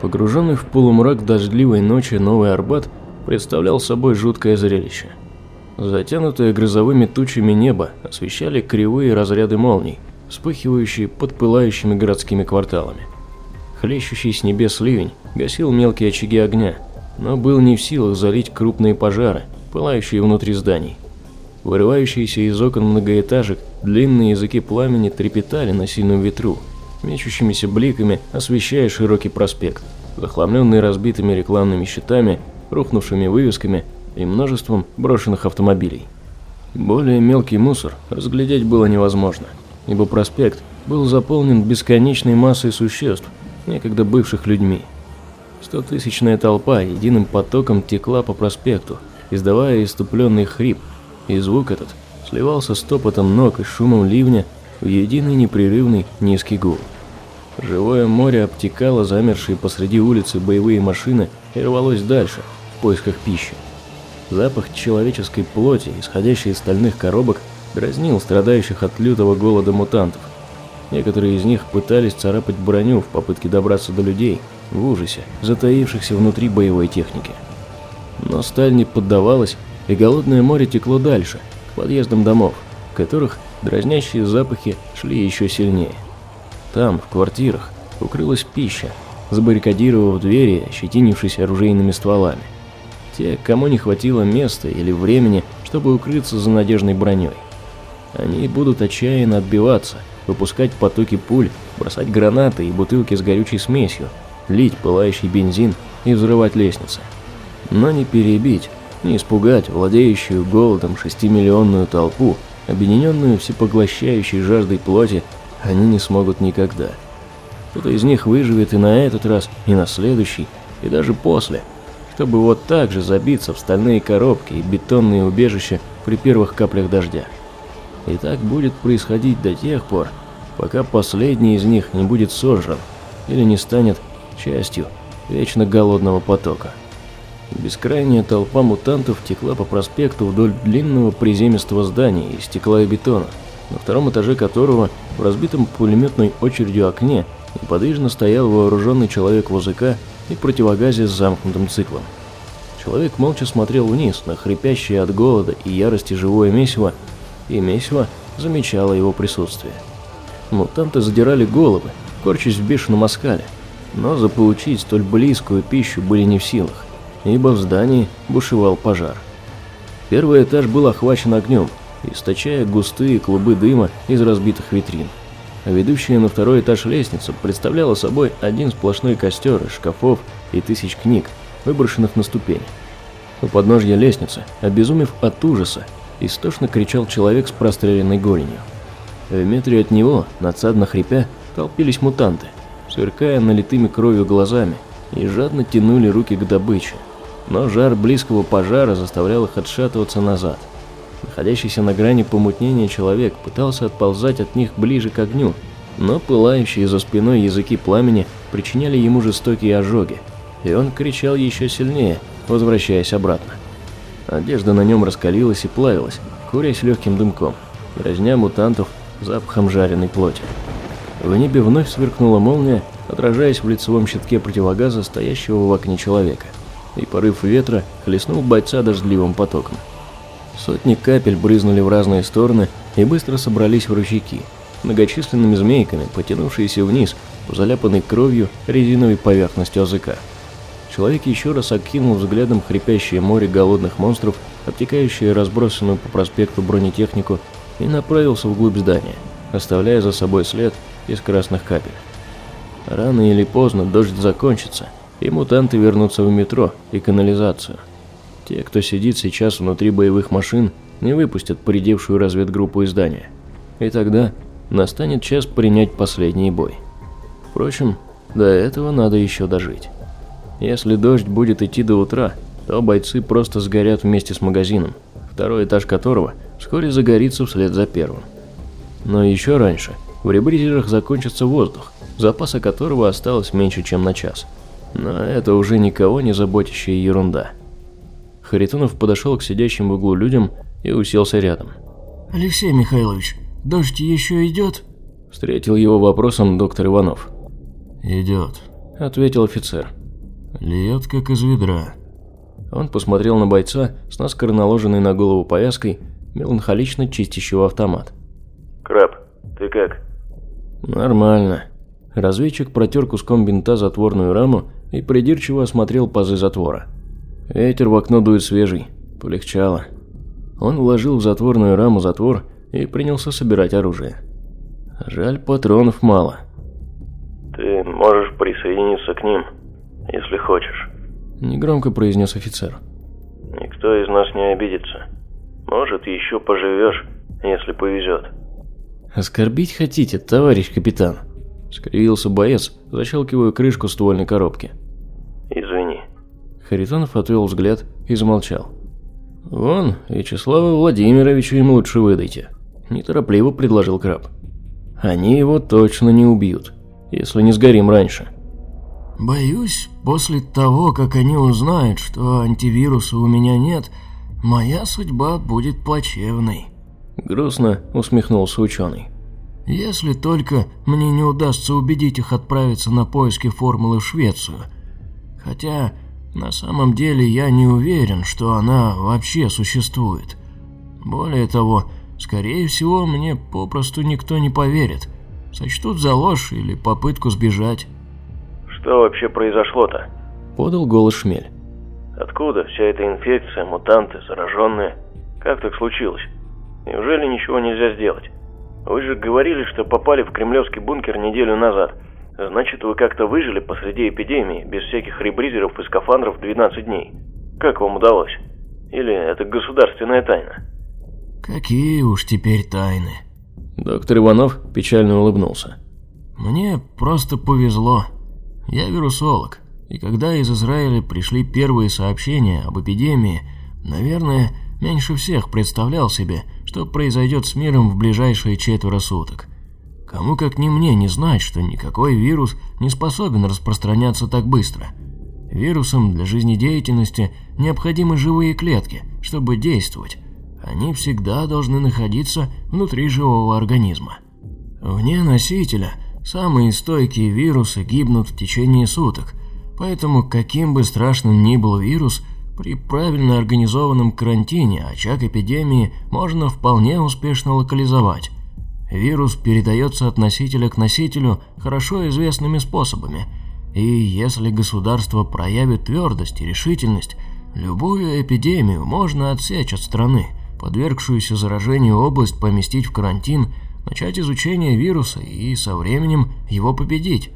Погруженный в полумрак дождливой ночи Новый Арбат представлял собой жуткое зрелище. Затянутое грозовыми тучами небо освещали кривые разряды молний, вспыхивающие под пылающими городскими кварталами. Хлещущий с небес ливень гасил мелкие очаги огня, но был не в силах залить крупные пожары, пылающие внутри зданий. Вырывающиеся из окон многоэтажек длинные языки пламени трепетали на сильном ветру, мечущимися бликами освещая широкий проспект, захламленный разбитыми рекламными щитами, рухнувшими вывесками и множеством брошенных автомобилей. Более мелкий мусор разглядеть было невозможно, ибо проспект был заполнен бесконечной массой существ, некогда бывших людьми. Стотысячная толпа единым потоком текла по проспекту, издавая иступленный хрип, и звук этот сливался с топотом ног и шумом ливня в единый непрерывный низкий гул. Живое море обтекало замершие посреди улицы боевые машины и рвалось дальше, в поисках пищи. Запах человеческой плоти, исходящий из стальных коробок, дразнил страдающих от лютого голода мутантов. Некоторые из них пытались царапать броню в попытке добраться до людей, в ужасе, затаившихся внутри боевой техники. Но сталь не поддавалась, и голодное море текло дальше, к подъездам домов, в которых дразнящие запахи шли еще сильнее. Там, в квартирах, укрылась пища, забаррикадировав двери, ощетинившись оружейными стволами. Те, кому не хватило места или времени, чтобы укрыться за надежной броней. Они будут отчаянно отбиваться, выпускать потоки пуль, бросать гранаты и бутылки с горючей смесью, лить пылающий бензин и взрывать лестницы. Но не перебить, не испугать владеющую голодом шестимиллионную толпу, объединенную всепоглощающей жаждой плоти, они не смогут никогда. Кто-то из них выживет и на этот раз, и на следующий, и даже после, чтобы вот так же забиться в стальные коробки и бетонные убежища при первых каплях дождя. И так будет происходить до тех пор, пока последний из них не будет сожран или не станет частью вечно голодного потока. Бескрайняя толпа мутантов текла по проспекту вдоль длинного приземистого здания из стекла и бетона, на втором этаже которого в разбитом пулеметной очередью окне неподвижно стоял вооруженный человек в ОЗК и противогазе с замкнутым циклом. Человек молча смотрел вниз на хрипящее от голода и ярости живое месиво, и месиво замечало его присутствие. Мутанты задирали головы, корчась в бешеном оскале, но заполучить столь близкую пищу были не в силах ибо в здании бушевал пожар. Первый этаж был охвачен огнем, источая густые клубы дыма из разбитых витрин. Ведущая на второй этаж лестница представляла собой один сплошной костер из шкафов и тысяч книг, выброшенных на ступени. У подножья лестницы, обезумев от ужаса, истошно кричал человек с простреленной голенью. В метре от него, надсадно хрипя, толпились мутанты, сверкая налитыми кровью глазами, и жадно тянули руки к добыче но жар близкого пожара заставлял их отшатываться назад. Находящийся на грани помутнения человек пытался отползать от них ближе к огню, но пылающие за спиной языки пламени причиняли ему жестокие ожоги, и он кричал еще сильнее, возвращаясь обратно. Одежда на нем раскалилась и плавилась, курясь легким дымком, дразня мутантов запахом жареной плоти. В небе вновь сверкнула молния, отражаясь в лицевом щитке противогаза стоящего в окне человека – и порыв ветра хлестнул бойца дождливым потоком. Сотни капель брызнули в разные стороны и быстро собрались в ручейки, многочисленными змейками, потянувшиеся вниз по заляпанной кровью резиновой поверхности языка. Человек еще раз окинул взглядом хрипящее море голодных монстров, обтекающее разбросанную по проспекту бронетехнику, и направился вглубь здания, оставляя за собой след из красных капель. Рано или поздно дождь закончится – и мутанты вернутся в метро и канализацию. Те, кто сидит сейчас внутри боевых машин, не выпустят поредевшую разведгруппу из здания. И тогда настанет час принять последний бой. Впрочем, до этого надо еще дожить. Если дождь будет идти до утра, то бойцы просто сгорят вместе с магазином, второй этаж которого вскоре загорится вслед за первым. Но еще раньше в ребризерах закончится воздух, запаса которого осталось меньше, чем на час. Но это уже никого не заботящая ерунда. Харитонов подошел к сидящим в углу людям и уселся рядом. «Алексей Михайлович, дождь еще идет?» Встретил его вопросом доктор Иванов. «Идет», – ответил офицер. Льет, как из ведра. Он посмотрел на бойца с наскоро наложенной на голову повязкой, меланхолично чистящего автомат. «Краб, ты как?» «Нормально». Разведчик протер куском бинта затворную раму и придирчиво осмотрел пазы затвора. Ветер в окно дует свежий. Полегчало. Он вложил в затворную раму затвор и принялся собирать оружие. Жаль, патронов мало. «Ты можешь присоединиться к ним, если хочешь», – негромко произнес офицер. «Никто из нас не обидится. Может, еще поживешь, если повезет». «Оскорбить хотите, товарищ капитан?» – скривился боец, защелкивая крышку ствольной коробки. Харитонов отвел взгляд и замолчал. «Вон, Вячеслава Владимировича им лучше выдайте», – неторопливо предложил краб. «Они его точно не убьют, если не сгорим раньше». «Боюсь, после того, как они узнают, что антивируса у меня нет, моя судьба будет плачевной». Грустно усмехнулся ученый. «Если только мне не удастся убедить их отправиться на поиски формулы в Швецию. Хотя, на самом деле, я не уверен, что она вообще существует. Более того, скорее всего, мне попросту никто не поверит. Сочтут за ложь или попытку сбежать». «Что вообще произошло-то?» Подал голос Шмель. «Откуда вся эта инфекция, мутанты, зараженные? Как так случилось? Неужели ничего нельзя сделать? Вы же говорили, что попали в кремлевский бункер неделю назад. Значит, вы как-то выжили посреди эпидемии, без всяких ребризеров и скафандров 12 дней. Как вам удалось? Или это государственная тайна?» «Какие уж теперь тайны?» Доктор Иванов печально улыбнулся. «Мне просто повезло. Я вирусолог, и когда из Израиля пришли первые сообщения об эпидемии, наверное, меньше всех представлял себе, что произойдет с миром в ближайшие четверо суток. Кому как не мне не знать, что никакой вирус не способен распространяться так быстро. Вирусам для жизнедеятельности необходимы живые клетки, чтобы действовать. Они всегда должны находиться внутри живого организма. Вне носителя – Самые стойкие вирусы гибнут в течение суток, поэтому каким бы страшным ни был вирус, при правильно организованном карантине очаг эпидемии можно вполне успешно локализовать. Вирус передается от носителя к носителю хорошо известными способами, и если государство проявит твердость и решительность, любую эпидемию можно отсечь от страны, подвергшуюся заражению область поместить в карантин – начать изучение вируса и со временем его победить.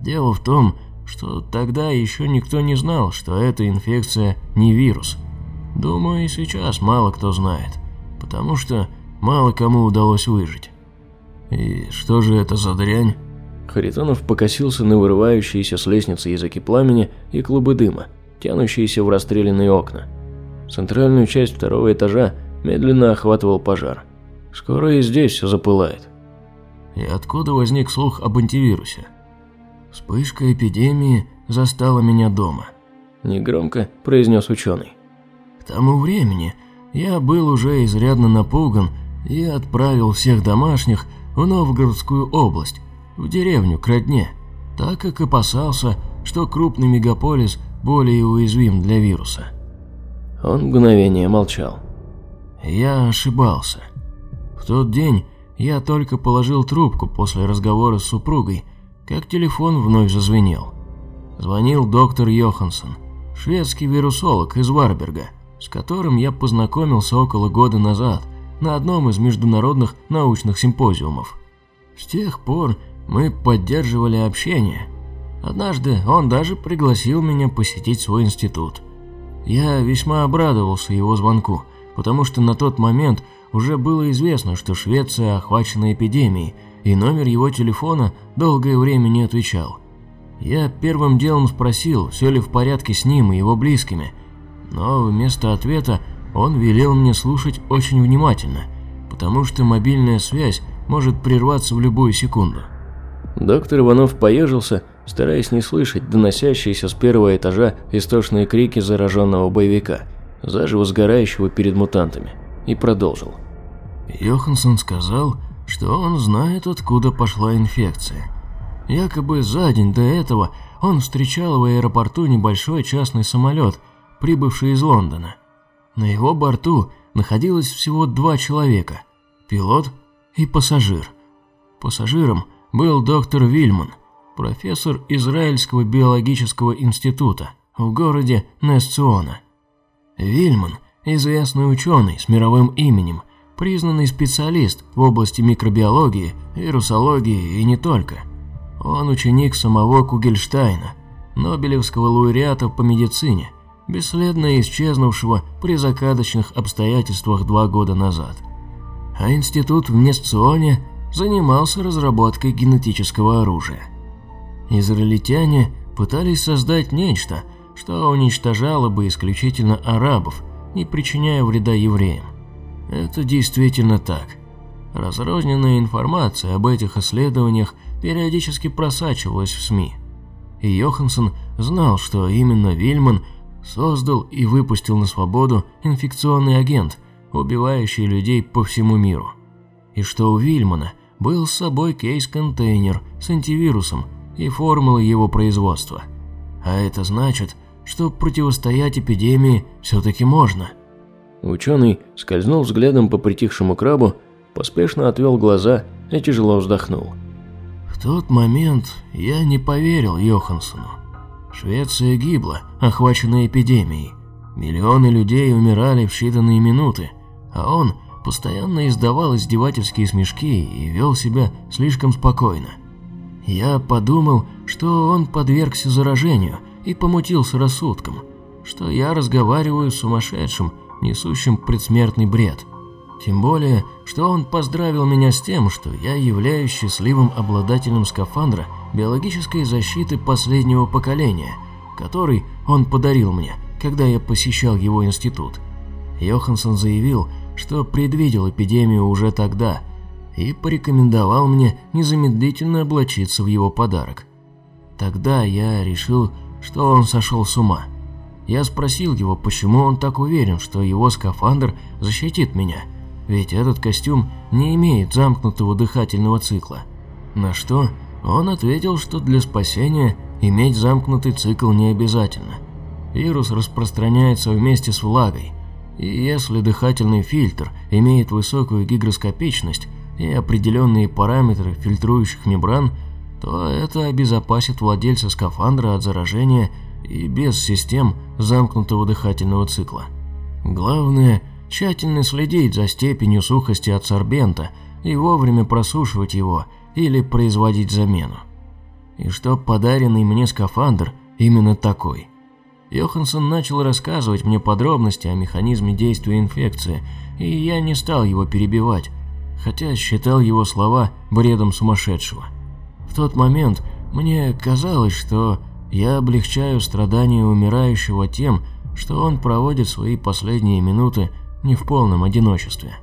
Дело в том, что тогда еще никто не знал, что эта инфекция не вирус. Думаю, и сейчас мало кто знает, потому что мало кому удалось выжить. И что же это за дрянь? Харитонов покосился на вырывающиеся с лестницы языки пламени и клубы дыма, тянущиеся в расстрелянные окна. Центральную часть второго этажа медленно охватывал пожар – Скоро и здесь все запылает. И откуда возник слух об антивирусе? Вспышка эпидемии застала меня дома. Негромко произнес ученый. К тому времени я был уже изрядно напуган и отправил всех домашних в Новгородскую область, в деревню к родне, так как опасался, что крупный мегаполис более уязвим для вируса. Он мгновение молчал. Я ошибался. В тот день я только положил трубку после разговора с супругой, как телефон вновь зазвенел. Звонил доктор Йоханссон, шведский вирусолог из Варберга, с которым я познакомился около года назад на одном из международных научных симпозиумов. С тех пор мы поддерживали общение. Однажды он даже пригласил меня посетить свой институт. Я весьма обрадовался его звонку, потому что на тот момент уже было известно, что Швеция охвачена эпидемией, и номер его телефона долгое время не отвечал. Я первым делом спросил, все ли в порядке с ним и его близкими, но вместо ответа он велел мне слушать очень внимательно, потому что мобильная связь может прерваться в любую секунду. Доктор Иванов поежился, стараясь не слышать доносящиеся с первого этажа истошные крики зараженного боевика, заживо сгорающего перед мутантами, и продолжил. Йоханссон сказал, что он знает, откуда пошла инфекция. Якобы за день до этого он встречал в аэропорту небольшой частный самолет, прибывший из Лондона. На его борту находилось всего два человека – пилот и пассажир. Пассажиром был доктор Вильман, профессор Израильского биологического института в городе Несциона. Вильман – известный ученый с мировым именем, признанный специалист в области микробиологии, вирусологии и не только. Он ученик самого Кугельштайна, Нобелевского лауреата по медицине, бесследно исчезнувшего при закадочных обстоятельствах два года назад. А институт в Несционе занимался разработкой генетического оружия. Израильтяне пытались создать нечто, что уничтожало бы исключительно арабов, не причиняя вреда евреям. Это действительно так. Разрозненная информация об этих исследованиях периодически просачивалась в СМИ. И Йоханссон знал, что именно Вильман создал и выпустил на свободу инфекционный агент, убивающий людей по всему миру. И что у Вильмана был с собой кейс-контейнер с антивирусом и формулой его производства. А это значит, что противостоять эпидемии все-таки можно. Ученый скользнул взглядом по притихшему крабу, поспешно отвел глаза и тяжело вздохнул. В тот момент я не поверил Йоханссону. Швеция гибла, охваченная эпидемией. Миллионы людей умирали в считанные минуты, а он постоянно издавал издевательские смешки и вел себя слишком спокойно. Я подумал, что он подвергся заражению и помутился рассудком, что я разговариваю с сумасшедшим, несущим предсмертный бред. Тем более, что он поздравил меня с тем, что я являюсь счастливым обладателем скафандра биологической защиты последнего поколения, который он подарил мне, когда я посещал его институт. Йоханссон заявил, что предвидел эпидемию уже тогда и порекомендовал мне незамедлительно облачиться в его подарок. Тогда я решил, что он сошел с ума. Я спросил его, почему он так уверен, что его скафандр защитит меня, ведь этот костюм не имеет замкнутого дыхательного цикла. На что он ответил, что для спасения иметь замкнутый цикл не обязательно. Вирус распространяется вместе с влагой, и если дыхательный фильтр имеет высокую гигроскопичность и определенные параметры фильтрующих мембран, то это обезопасит владельца скафандра от заражения и без систем замкнутого дыхательного цикла. Главное – тщательно следить за степенью сухости адсорбента и вовремя просушивать его или производить замену. И чтоб подаренный мне скафандр именно такой. Йоханссон начал рассказывать мне подробности о механизме действия инфекции, и я не стал его перебивать, хотя считал его слова бредом сумасшедшего. В тот момент мне казалось, что я облегчаю страдания умирающего тем, что он проводит свои последние минуты не в полном одиночестве.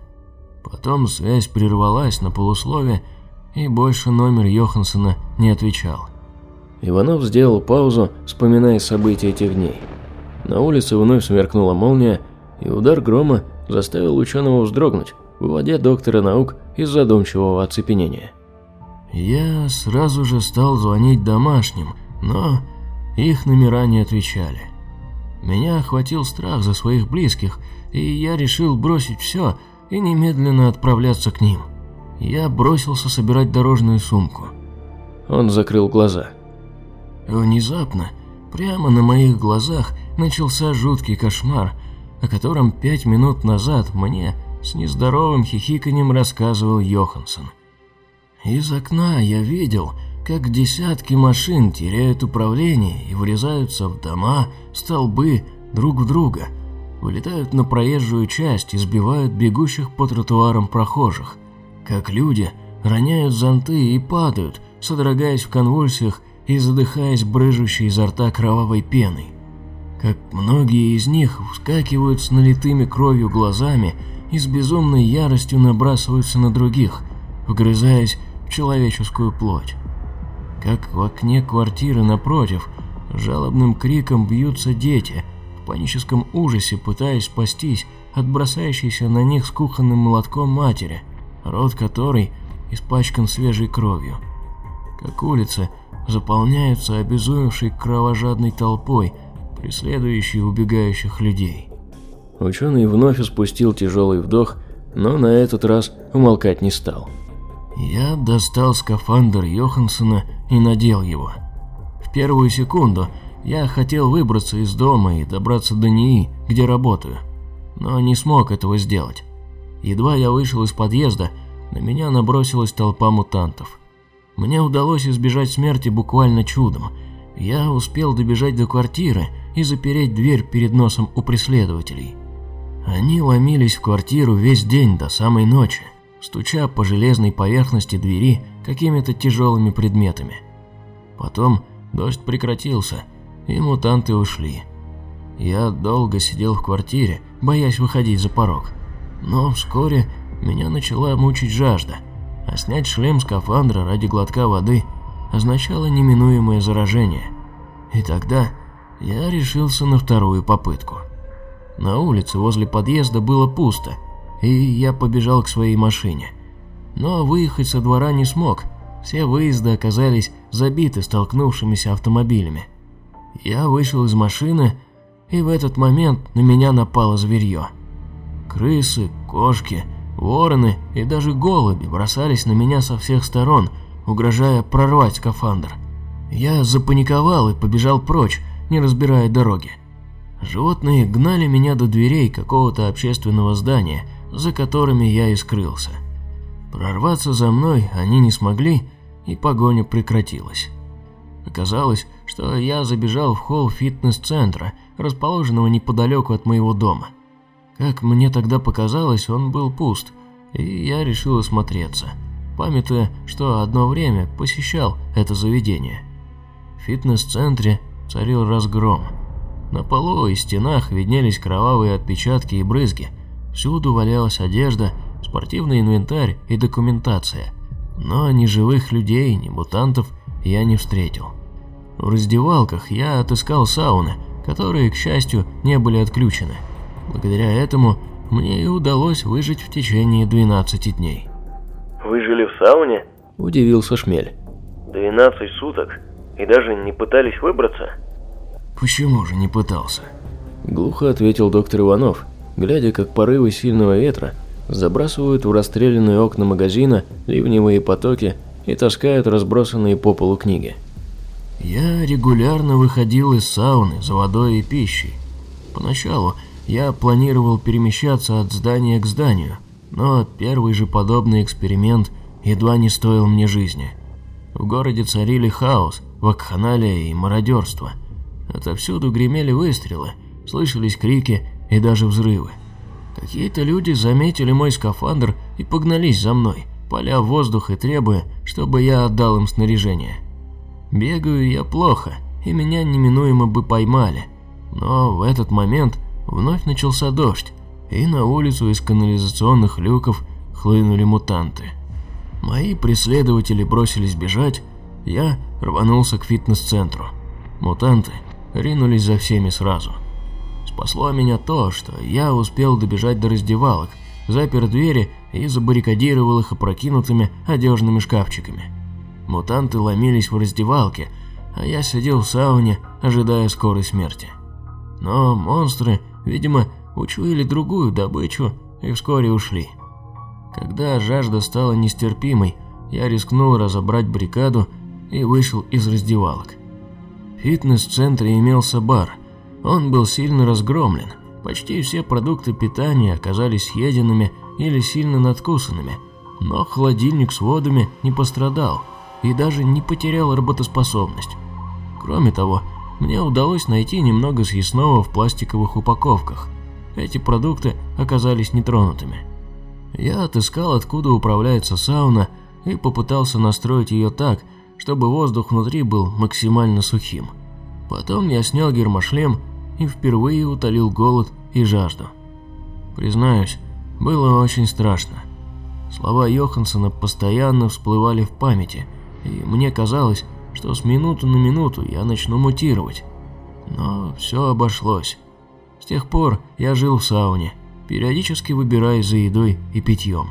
Потом связь прервалась на полуслове, и больше номер Йоханссона не отвечал. Иванов сделал паузу, вспоминая события этих дней. На улице вновь сверкнула молния, и удар грома заставил ученого вздрогнуть, выводя доктора наук из задумчивого оцепенения. Я сразу же стал звонить домашним, но их номера не отвечали. Меня охватил страх за своих близких, и я решил бросить все и немедленно отправляться к ним. Я бросился собирать дорожную сумку. Он закрыл глаза. Внезапно, прямо на моих глазах, начался жуткий кошмар, о котором пять минут назад мне с нездоровым хихиканьем рассказывал Йоханссон. Из окна я видел, как десятки машин теряют управление и врезаются в дома, столбы, друг в друга, вылетают на проезжую часть и сбивают бегущих по тротуарам прохожих, как люди роняют зонты и падают, содрогаясь в конвульсиях и задыхаясь брыжущей изо рта кровавой пеной. Как многие из них вскакивают с налитыми кровью глазами и с безумной яростью набрасываются на других, вгрызаясь в человеческую плоть. Как в окне квартиры напротив жалобным криком бьются дети, в паническом ужасе пытаясь спастись от бросающейся на них с кухонным молотком матери, рот которой испачкан свежей кровью. как улицы заполняются обезумевшей кровожадной толпой, преследующей убегающих людей. Ученый вновь испустил тяжелый вдох, но на этот раз умолкать не стал. Я достал скафандр Йоханссона и надел его. В первую секунду я хотел выбраться из дома и добраться до НИИ, где работаю, но не смог этого сделать. Едва я вышел из подъезда, на меня набросилась толпа мутантов. Мне удалось избежать смерти буквально чудом. Я успел добежать до квартиры и запереть дверь перед носом у преследователей. Они ломились в квартиру весь день до самой ночи, стуча по железной поверхности двери какими-то тяжелыми предметами. Потом дождь прекратился, и мутанты ушли. Я долго сидел в квартире, боясь выходить за порог. Но вскоре меня начала мучить жажда, а снять шлем скафандра ради глотка воды означало неминуемое заражение. И тогда я решился на вторую попытку. На улице возле подъезда было пусто, и я побежал к своей машине. Но выехать со двора не смог, все выезды оказались забиты столкнувшимися автомобилями. Я вышел из машины, и в этот момент на меня напало зверье. Крысы, кошки, вороны и даже голуби бросались на меня со всех сторон, угрожая прорвать скафандр. Я запаниковал и побежал прочь, не разбирая дороги. Животные гнали меня до дверей какого-то общественного здания, за которыми я и скрылся. Прорваться за мной они не смогли, и погоня прекратилась. Оказалось, что я забежал в холл фитнес-центра, расположенного неподалеку от моего дома. Как мне тогда показалось, он был пуст, и я решил осмотреться, памятуя, что одно время посещал это заведение. В фитнес-центре царил разгром. На полу и стенах виднелись кровавые отпечатки и брызги. Всюду валялась одежда, спортивный инвентарь и документация. Но ни живых людей, ни мутантов я не встретил. В раздевалках я отыскал сауны, которые, к счастью, не были отключены. Благодаря этому мне и удалось выжить в течение 12 дней. Выжили в сауне? Удивился Шмель. 12 суток? И даже не пытались выбраться? Почему же не пытался? Глухо ответил доктор Иванов, глядя, как порывы сильного ветра забрасывают в расстрелянные окна магазина ливневые потоки и таскают разбросанные по полу книги. Я регулярно выходил из сауны за водой и пищей. Поначалу я планировал перемещаться от здания к зданию, но первый же подобный эксперимент едва не стоил мне жизни. В городе царили хаос, вакханалия и мародерство. Отовсюду гремели выстрелы, слышались крики и даже взрывы. Какие-то люди заметили мой скафандр и погнались за мной, поля воздух и требуя, чтобы я отдал им снаряжение. Бегаю я плохо, и меня неминуемо бы поймали. Но в этот момент вновь начался дождь, и на улицу из канализационных люков хлынули мутанты. Мои преследователи бросились бежать, я рванулся к фитнес-центру. Мутанты ринулись за всеми сразу. Спасло меня то, что я успел добежать до раздевалок, запер двери и забаррикадировал их опрокинутыми одежными шкафчиками. Мутанты ломились в раздевалке, а я сидел в сауне, ожидая скорой смерти. Но монстры, видимо, учуяли другую добычу и вскоре ушли. Когда жажда стала нестерпимой, я рискнул разобрать бригаду и вышел из раздевалок. В фитнес-центре имелся бар. Он был сильно разгромлен. Почти все продукты питания оказались съеденными или сильно надкусанными, но холодильник с водами не пострадал и даже не потерял работоспособность. Кроме того, мне удалось найти немного съестного в пластиковых упаковках. Эти продукты оказались нетронутыми. Я отыскал, откуда управляется сауна, и попытался настроить ее так, чтобы воздух внутри был максимально сухим. Потом я снял гермошлем и впервые утолил голод и жажду. Признаюсь, было очень страшно. Слова Йоханссона постоянно всплывали в памяти – и мне казалось, что с минуты на минуту я начну мутировать. Но все обошлось. С тех пор я жил в сауне, периодически выбираясь за едой и питьем.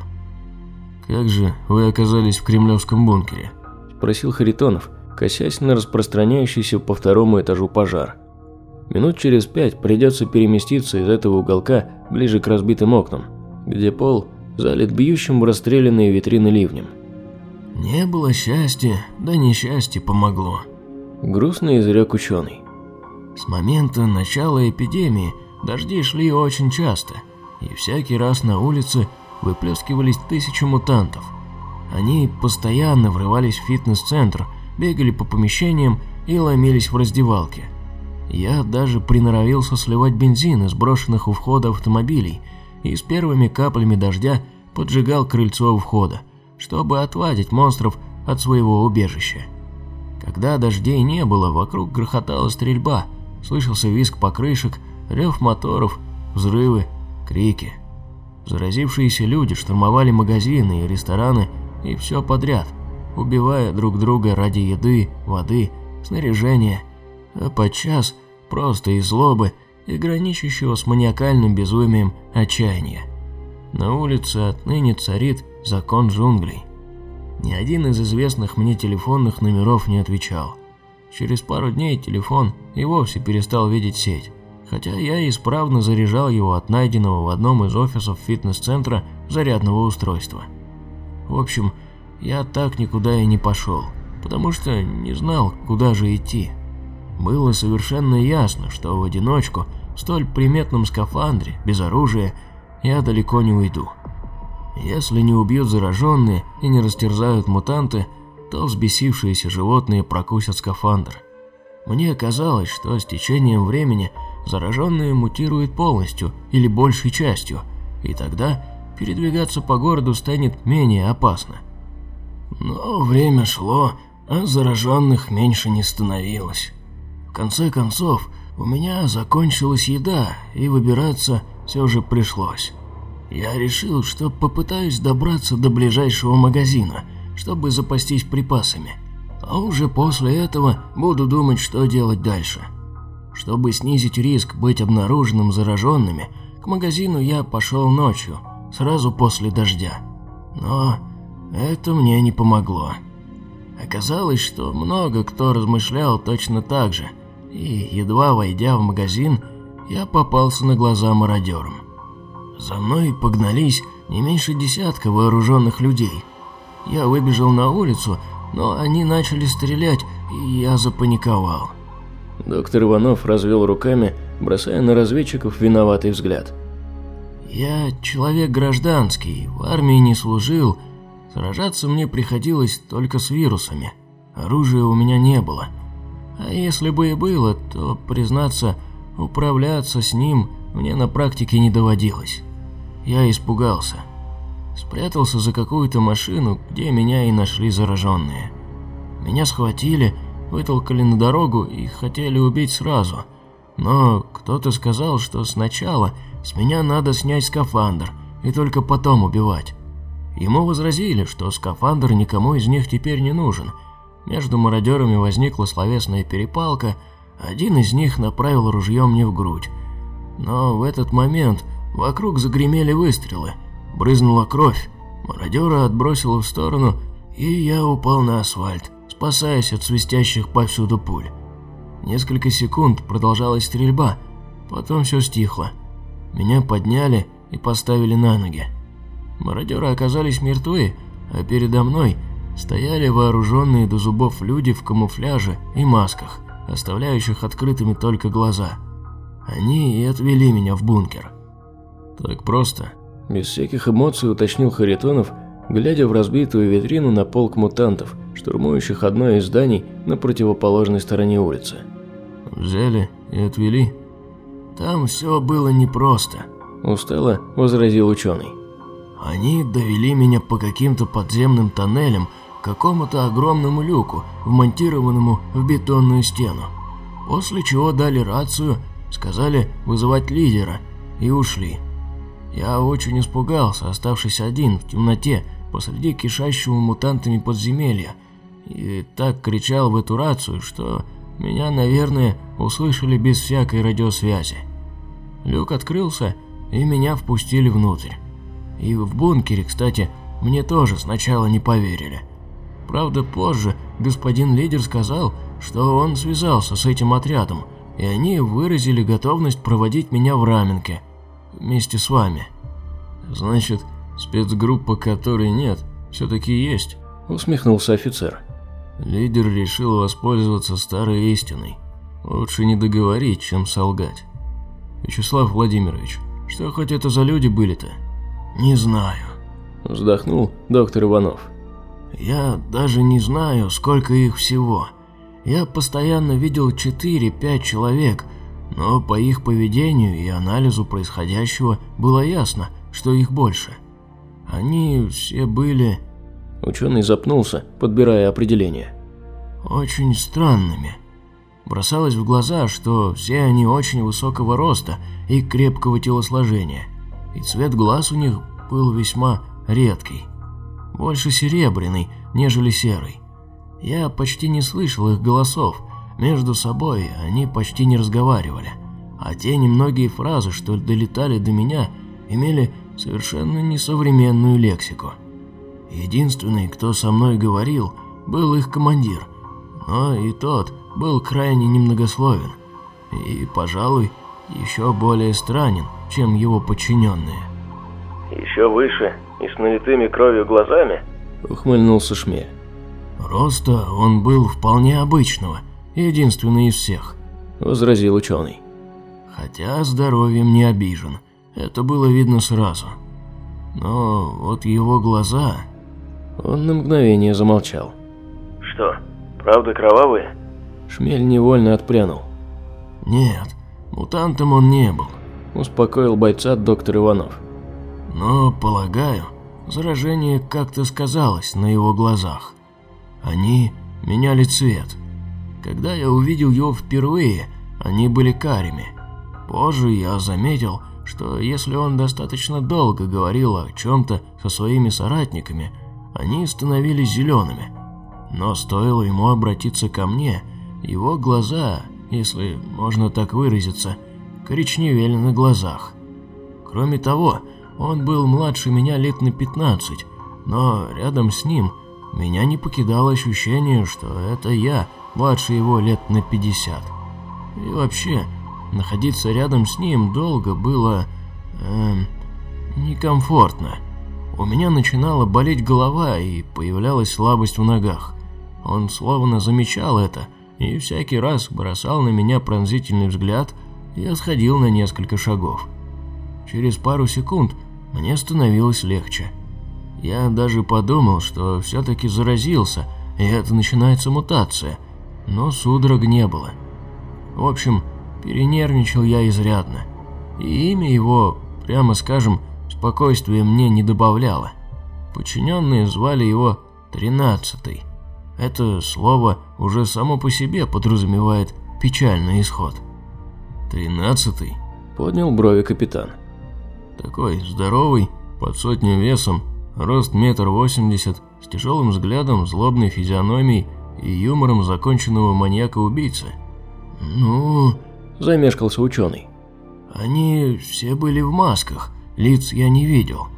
«Как же вы оказались в кремлевском бункере?» спросил Харитонов, косясь на распространяющийся по второму этажу пожар. Минут через пять придется переместиться из этого уголка ближе к разбитым окнам, где пол залит бьющим в расстрелянные витрины ливнем. «Не было счастья, да несчастье помогло», – грустно изрек ученый. «С момента начала эпидемии дожди шли очень часто, и всякий раз на улице выплескивались тысячи мутантов. Они постоянно врывались в фитнес-центр, бегали по помещениям и ломились в раздевалке. Я даже приноровился сливать бензин из брошенных у входа автомобилей и с первыми каплями дождя поджигал крыльцо у входа, чтобы отвадить монстров от своего убежища. Когда дождей не было, вокруг грохотала стрельба, слышался визг покрышек, рев моторов, взрывы, крики. Заразившиеся люди штурмовали магазины и рестораны и все подряд, убивая друг друга ради еды, воды, снаряжения, а подчас просто из злобы и граничащего с маниакальным безумием отчаяния. На улице отныне царит закон джунглей. Ни один из известных мне телефонных номеров не отвечал. Через пару дней телефон и вовсе перестал видеть сеть хотя я исправно заряжал его от найденного в одном из офисов фитнес-центра зарядного устройства. В общем, я так никуда и не пошел, потому что не знал, куда же идти. Было совершенно ясно, что в одиночку, в столь приметном скафандре, без оружия, я далеко не уйду. Если не убьют зараженные и не растерзают мутанты, то взбесившиеся животные прокусят скафандр. Мне казалось, что с течением времени – зараженные мутируют полностью или большей частью, и тогда передвигаться по городу станет менее опасно. Но время шло, а зараженных меньше не становилось. В конце концов, у меня закончилась еда, и выбираться все же пришлось. Я решил, что попытаюсь добраться до ближайшего магазина, чтобы запастись припасами. А уже после этого буду думать, что делать дальше. Чтобы снизить риск быть обнаруженным зараженными, к магазину я пошел ночью, сразу после дождя. Но это мне не помогло. Оказалось, что много кто размышлял точно так же, и, едва войдя в магазин, я попался на глаза мародерам. За мной погнались не меньше десятка вооруженных людей. Я выбежал на улицу, но они начали стрелять, и я запаниковал. Доктор Иванов развел руками, бросая на разведчиков виноватый взгляд. «Я человек гражданский, в армии не служил. Сражаться мне приходилось только с вирусами. Оружия у меня не было. А если бы и было, то, признаться, управляться с ним мне на практике не доводилось. Я испугался. Спрятался за какую-то машину, где меня и нашли зараженные. Меня схватили вытолкали на дорогу и хотели убить сразу. Но кто-то сказал, что сначала с меня надо снять скафандр и только потом убивать. Ему возразили, что скафандр никому из них теперь не нужен. Между мародерами возникла словесная перепалка, один из них направил ружье мне в грудь. Но в этот момент вокруг загремели выстрелы, брызнула кровь, мародера отбросило в сторону, и я упал на асфальт спасаясь от свистящих повсюду пуль. Несколько секунд продолжалась стрельба, потом все стихло. Меня подняли и поставили на ноги. Мародеры оказались мертвы, а передо мной стояли вооруженные до зубов люди в камуфляже и масках, оставляющих открытыми только глаза. Они и отвели меня в бункер. Так просто, без всяких эмоций уточнил Харитонов, глядя в разбитую витрину на полк мутантов – штурмующих одно из зданий на противоположной стороне улицы. «Взяли и отвели?» «Там все было непросто», – устало возразил ученый. «Они довели меня по каким-то подземным тоннелям к какому-то огромному люку, вмонтированному в бетонную стену. После чего дали рацию, сказали вызывать лидера и ушли. Я очень испугался, оставшись один в темноте посреди кишащего мутантами подземелья – и так кричал в эту рацию, что меня, наверное, услышали без всякой радиосвязи. Люк открылся, и меня впустили внутрь. И в бункере, кстати, мне тоже сначала не поверили. Правда, позже господин лидер сказал, что он связался с этим отрядом, и они выразили готовность проводить меня в Раменке вместе с вами. Значит, спецгруппа которой нет, все-таки есть, усмехнулся офицер. Лидер решил воспользоваться старой истиной. Лучше не договорить, чем солгать. Вячеслав Владимирович, что хоть это за люди были-то? Не знаю. Вздохнул доктор Иванов. Я даже не знаю, сколько их всего. Я постоянно видел 4-5 человек, но по их поведению и анализу происходящего было ясно, что их больше. Они все были... Ученый запнулся, подбирая определение. Очень странными. Бросалось в глаза, что все они очень высокого роста и крепкого телосложения, и цвет глаз у них был весьма редкий, больше серебряный, нежели серый. Я почти не слышал их голосов, между собой они почти не разговаривали, а те немногие фразы, что долетали до меня, имели совершенно несовременную лексику. Единственный, кто со мной говорил, был их командир, но и тот был крайне немногословен и, пожалуй, еще более странен, чем его подчиненные. «Еще выше и с налитыми кровью глазами?» – ухмыльнулся Шмель. «Роста он был вполне обычного, единственный из всех», – возразил ученый. «Хотя здоровьем не обижен, это было видно сразу. Но вот его глаза...» Он на мгновение замолчал. «Что, правда кровавые?» Шмель невольно отпрянул. «Нет, мутантом он не был», – успокоил бойца доктор Иванов. «Но, полагаю, заражение как-то сказалось на его глазах. Они меняли цвет. Когда я увидел его впервые, они были карими. Позже я заметил, что если он достаточно долго говорил о чем-то со своими соратниками, они становились зелеными. Но стоило ему обратиться ко мне – его глаза, если можно так выразиться, коричневели на глазах. Кроме того, он был младше меня лет на 15, но рядом с ним меня не покидало ощущение, что это я младше его лет на 50. И вообще, находиться рядом с ним долго было... Э, некомфортно. У меня начинала болеть голова и появлялась слабость в ногах. Он словно замечал это и всякий раз бросал на меня пронзительный взгляд и отходил на несколько шагов. Через пару секунд мне становилось легче. Я даже подумал, что все-таки заразился, и это начинается мутация, но судорог не было. В общем, перенервничал я изрядно, и имя его, прямо скажем, спокойствия мне не добавляло. Подчиненные звали его «Тринадцатый». Это слово уже само по себе подразумевает печальный исход. «Тринадцатый?» – поднял брови капитан. «Такой здоровый, под сотню весом, рост метр восемьдесят, с тяжелым взглядом, злобной физиономией и юмором законченного маньяка-убийцы. Ну...» – замешкался ученый. «Они все были в масках, лиц я не видел.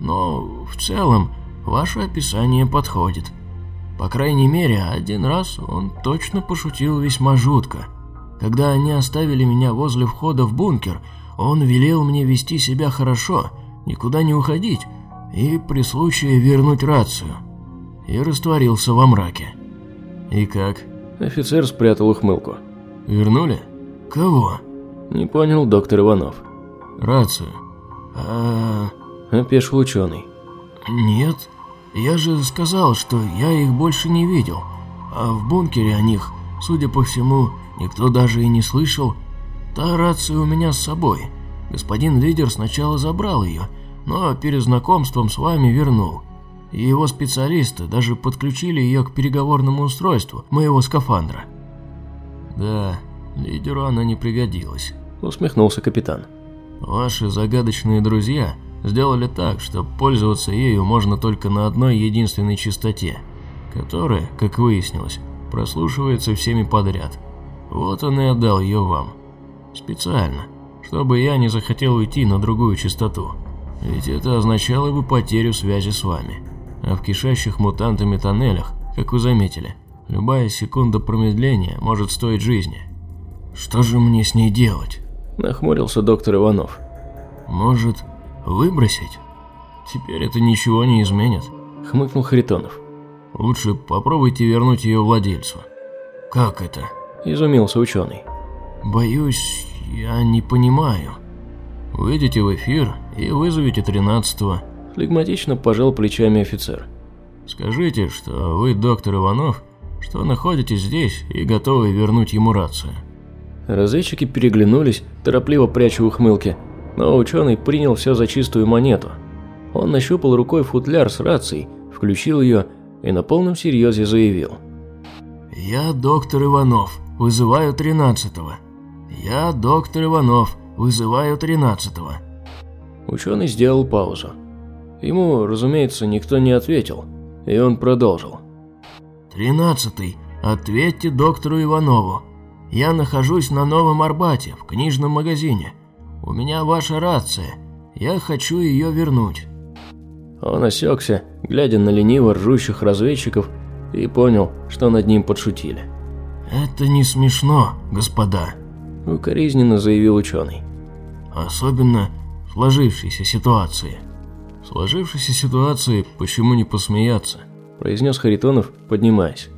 Но в целом ваше описание подходит». По крайней мере, один раз он точно пошутил весьма жутко. Когда они оставили меня возле входа в бункер, он велел мне вести себя хорошо, никуда не уходить и при случае вернуть рацию. И растворился во мраке. «И как?» Офицер спрятал ухмылку. «Вернули?» «Кого?» Не понял доктор Иванов. «Рацию». «А...» Опешил ученый. «Нет, я же сказал, что я их больше не видел, а в бункере о них, судя по всему, никто даже и не слышал. Та рация у меня с собой. Господин лидер сначала забрал ее, но перед знакомством с вами вернул. И его специалисты даже подключили ее к переговорному устройству моего скафандра. Да, лидеру она не пригодилась, усмехнулся капитан. Ваши загадочные друзья сделали так, что пользоваться ею можно только на одной единственной частоте, которая, как выяснилось, прослушивается всеми подряд. Вот он и отдал ее вам. Специально, чтобы я не захотел уйти на другую частоту. Ведь это означало бы потерю связи с вами. А в кишащих мутантами тоннелях, как вы заметили. Любая секунда промедления может стоить жизни. Что же мне с ней делать? Нахмурился доктор Иванов. Может, выбросить? Теперь это ничего не изменит. Хмыкнул Харитонов. Лучше попробуйте вернуть ее владельцу. Как это? Изумился ученый. Боюсь, я не понимаю. Выйдите в эфир и вызовите тринадцатого. Флегматично пожал плечами офицер. Скажите, что вы доктор Иванов, что находитесь здесь и готовы вернуть ему рацию. Разведчики переглянулись, торопливо пряча ухмылки, но ученый принял все за чистую монету. Он нащупал рукой футляр с рацией, включил ее и на полном серьезе заявил. «Я доктор Иванов, вызываю тринадцатого. Я доктор Иванов, вызываю тринадцатого». Ученый сделал паузу. Ему, разумеется, никто не ответил, и он продолжил. «Тринадцатый, ответьте доктору Иванову. Я нахожусь на Новом Арбате, в книжном магазине. У меня ваша рация. Я хочу ее вернуть». Он осекся, глядя на лениво ржущих разведчиков, и понял, что над ним подшутили. «Это не смешно, господа», – укоризненно заявил ученый. «Особенно в сложившейся ситуации». «В сложившейся ситуации почему не посмеяться?» – произнес Харитонов, поднимаясь.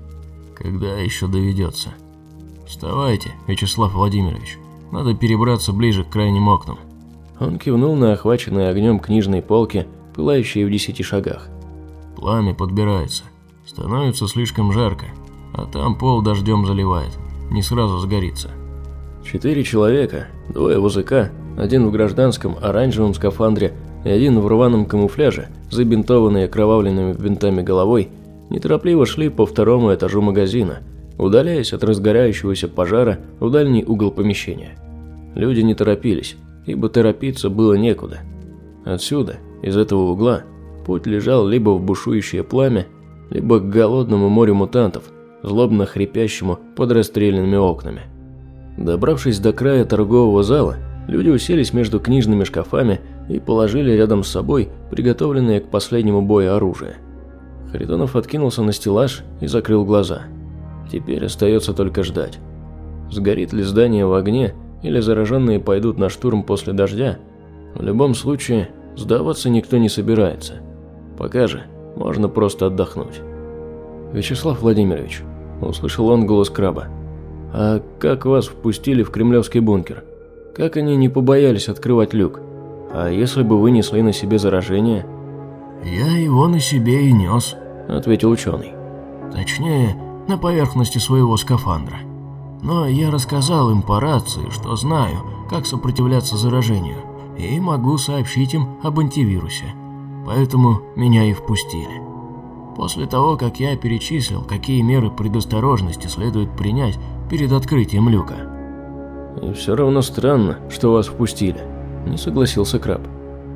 «Когда еще доведется?» «Вставайте, Вячеслав Владимирович, надо перебраться ближе к крайним окнам». Он кивнул на охваченные огнем книжной полки, пылающие в десяти шагах. «Пламя подбирается. Становится слишком жарко, а там пол дождем заливает. Не сразу сгорится». Четыре человека, двое в УЗК, один в гражданском оранжевом скафандре и один в рваном камуфляже, забинтованные окровавленными бинтами головой, неторопливо шли по второму этажу магазина, удаляясь от разгорающегося пожара в дальний угол помещения. Люди не торопились, ибо торопиться было некуда. Отсюда, из этого угла, путь лежал либо в бушующее пламя, либо к голодному морю мутантов, злобно хрипящему под расстрелянными окнами. Добравшись до края торгового зала, люди уселись между книжными шкафами и положили рядом с собой приготовленное к последнему бою оружие. Харитонов откинулся на стеллаж и закрыл глаза – Теперь остается только ждать. Сгорит ли здание в огне, или зараженные пойдут на штурм после дождя, в любом случае сдаваться никто не собирается. Пока же можно просто отдохнуть. «Вячеслав Владимирович», – услышал он голос краба, – «а как вас впустили в кремлевский бункер? Как они не побоялись открывать люк? А если бы вы несли на себе заражение?» «Я его на себе и нес», – ответил ученый. «Точнее, на поверхности своего скафандра. Но я рассказал им по рации, что знаю, как сопротивляться заражению, и могу сообщить им об антивирусе. Поэтому меня и впустили. После того, как я перечислил, какие меры предосторожности следует принять перед открытием люка. «И все равно странно, что вас впустили», – не согласился Краб.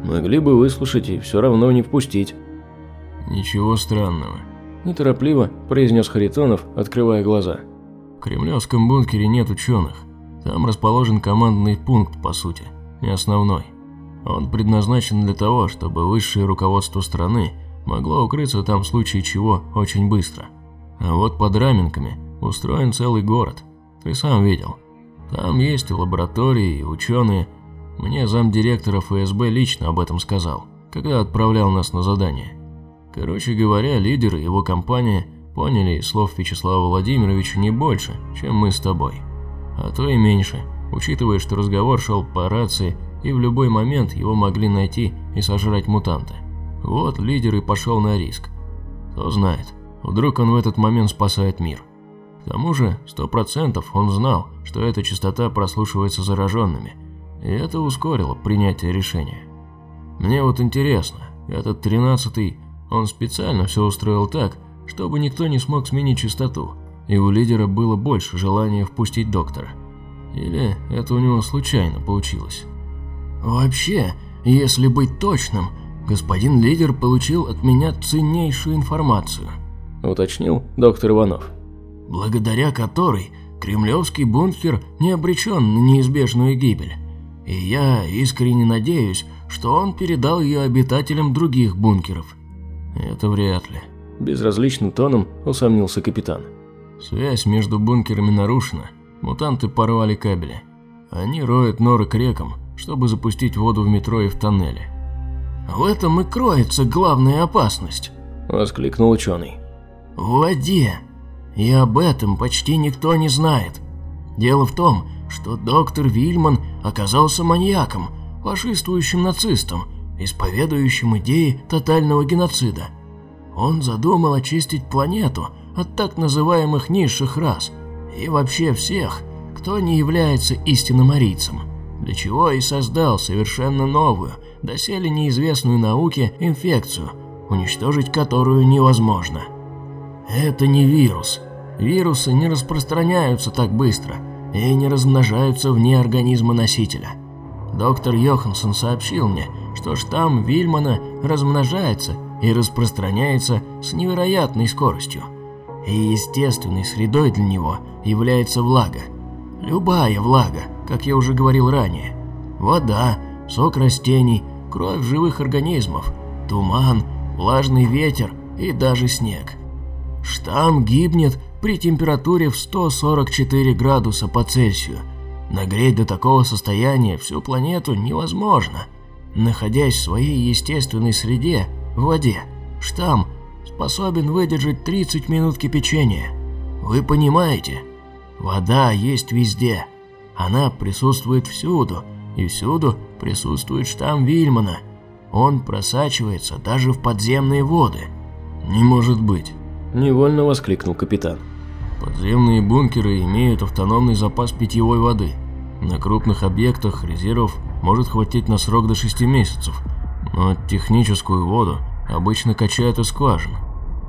«Могли бы выслушать и все равно не впустить». «Ничего странного», неторопливо произнес Харитонов, открывая глаза. В кремлевском бункере нет ученых. Там расположен командный пункт, по сути, не основной. Он предназначен для того, чтобы высшее руководство страны могло укрыться там в случае чего очень быстро. А вот под Раменками устроен целый город. Ты сам видел. Там есть и лаборатории, и ученые. Мне замдиректора ФСБ лично об этом сказал, когда отправлял нас на задание. Короче говоря, лидеры его компания поняли слов Вячеслава Владимировича не больше, чем мы с тобой. А то и меньше, учитывая, что разговор шел по рации, и в любой момент его могли найти и сожрать мутанты. Вот лидер и пошел на риск. Кто знает, вдруг он в этот момент спасает мир. К тому же, сто процентов он знал, что эта частота прослушивается зараженными, и это ускорило принятие решения. Мне вот интересно, этот тринадцатый он специально все устроил так, чтобы никто не смог сменить частоту, и у лидера было больше желания впустить доктора. Или это у него случайно получилось? Вообще, если быть точным, господин лидер получил от меня ценнейшую информацию. Уточнил доктор Иванов. Благодаря которой кремлевский бункер не обречен на неизбежную гибель. И я искренне надеюсь, что он передал ее обитателям других бункеров – это вряд ли. – безразличным тоном усомнился капитан. «Связь между бункерами нарушена. Мутанты порвали кабели. Они роют норы к рекам, чтобы запустить воду в метро и в тоннели». «В этом и кроется главная опасность», – воскликнул ученый. «В воде. И об этом почти никто не знает. Дело в том, что доктор Вильман оказался маньяком, фашистующим нацистом, исповедующим идеи тотального геноцида. Он задумал очистить планету от так называемых низших рас и вообще всех, кто не является истинным арийцем, для чего и создал совершенно новую, доселе неизвестную науке инфекцию, уничтожить которую невозможно. Это не вирус. Вирусы не распространяются так быстро и не размножаются вне организма носителя. Доктор Йоханссон сообщил мне, что штамм Вильмана размножается и распространяется с невероятной скоростью. И естественной средой для него является влага. Любая влага, как я уже говорил ранее. Вода, сок растений, кровь живых организмов, туман, влажный ветер и даже снег. Штамм гибнет при температуре в 144 градуса по Цельсию. Нагреть до такого состояния всю планету невозможно. Находясь в своей естественной среде, в воде, штамм способен выдержать 30 минут кипячения. Вы понимаете? Вода есть везде. Она присутствует всюду, и всюду присутствует штамм Вильмана. Он просачивается даже в подземные воды. Не может быть. Невольно воскликнул капитан. Подземные бункеры имеют автономный запас питьевой воды. На крупных объектах резервов может хватить на срок до 6 месяцев, но техническую воду обычно качают из скважин.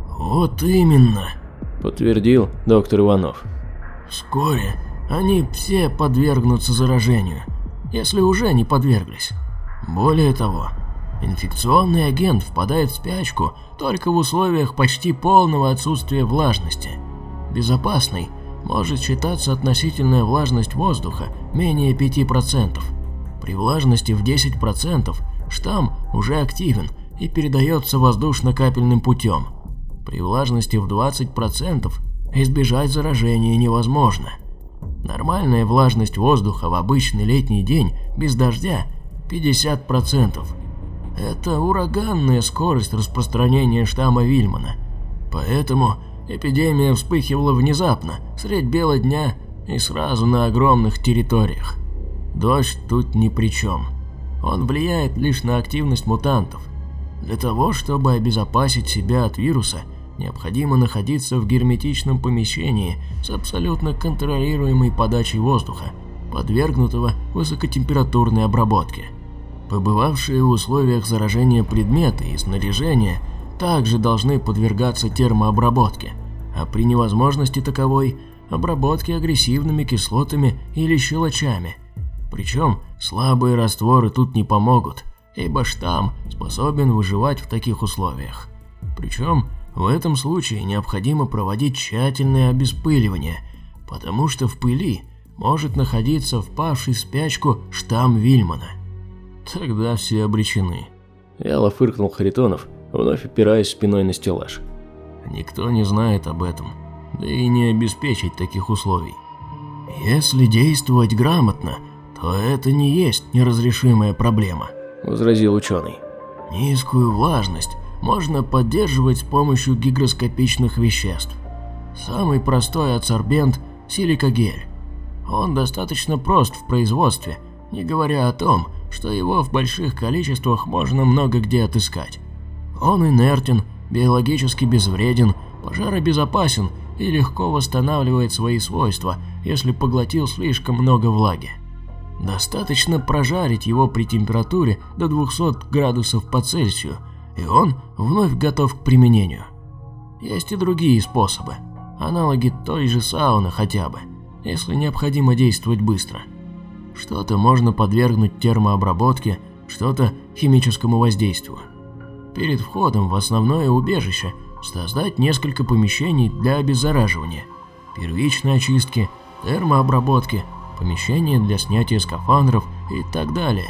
«Вот именно», – подтвердил доктор Иванов. «Вскоре они все подвергнутся заражению, если уже не подверглись. Более того, инфекционный агент впадает в спячку только в условиях почти полного отсутствия влажности. Безопасной может считаться относительная влажность воздуха менее 5%. При влажности в 10% штамм уже активен и передается воздушно-капельным путем. При влажности в 20% избежать заражения невозможно. Нормальная влажность воздуха в обычный летний день без дождя 50%. Это ураганная скорость распространения штамма Вильмана. Поэтому эпидемия вспыхивала внезапно, средь бела дня и сразу на огромных территориях. Дождь тут ни при чем. Он влияет лишь на активность мутантов. Для того, чтобы обезопасить себя от вируса, необходимо находиться в герметичном помещении с абсолютно контролируемой подачей воздуха, подвергнутого высокотемпературной обработке. Побывавшие в условиях заражения предметы и снаряжения также должны подвергаться термообработке, а при невозможности таковой – обработке агрессивными кислотами или щелочами. Причем слабые растворы тут не помогут, ибо штамм способен выживать в таких условиях. Причем в этом случае необходимо проводить тщательное обеспыливание, потому что в пыли может находиться впавший в спячку штамм Вильмана – Тогда все обречены. Яло фыркнул Харитонов, вновь опираясь спиной на стеллаж. Никто не знает об этом, да и не обеспечить таких условий. Если действовать грамотно, то это не есть неразрешимая проблема, возразил ученый. Низкую влажность можно поддерживать с помощью гигроскопичных веществ. Самый простой адсорбент – силикогель. Он достаточно прост в производстве, не говоря о том, что его в больших количествах можно много где отыскать. Он инертен, биологически безвреден, пожаробезопасен и легко восстанавливает свои свойства, если поглотил слишком много влаги. Достаточно прожарить его при температуре до 200 градусов по Цельсию, и он вновь готов к применению. Есть и другие способы, аналоги той же сауны хотя бы, если необходимо действовать быстро – что-то можно подвергнуть термообработке, что-то химическому воздействию. Перед входом в основное убежище создать несколько помещений для обеззараживания, первичной очистки, термообработки, помещения для снятия скафандров и так далее.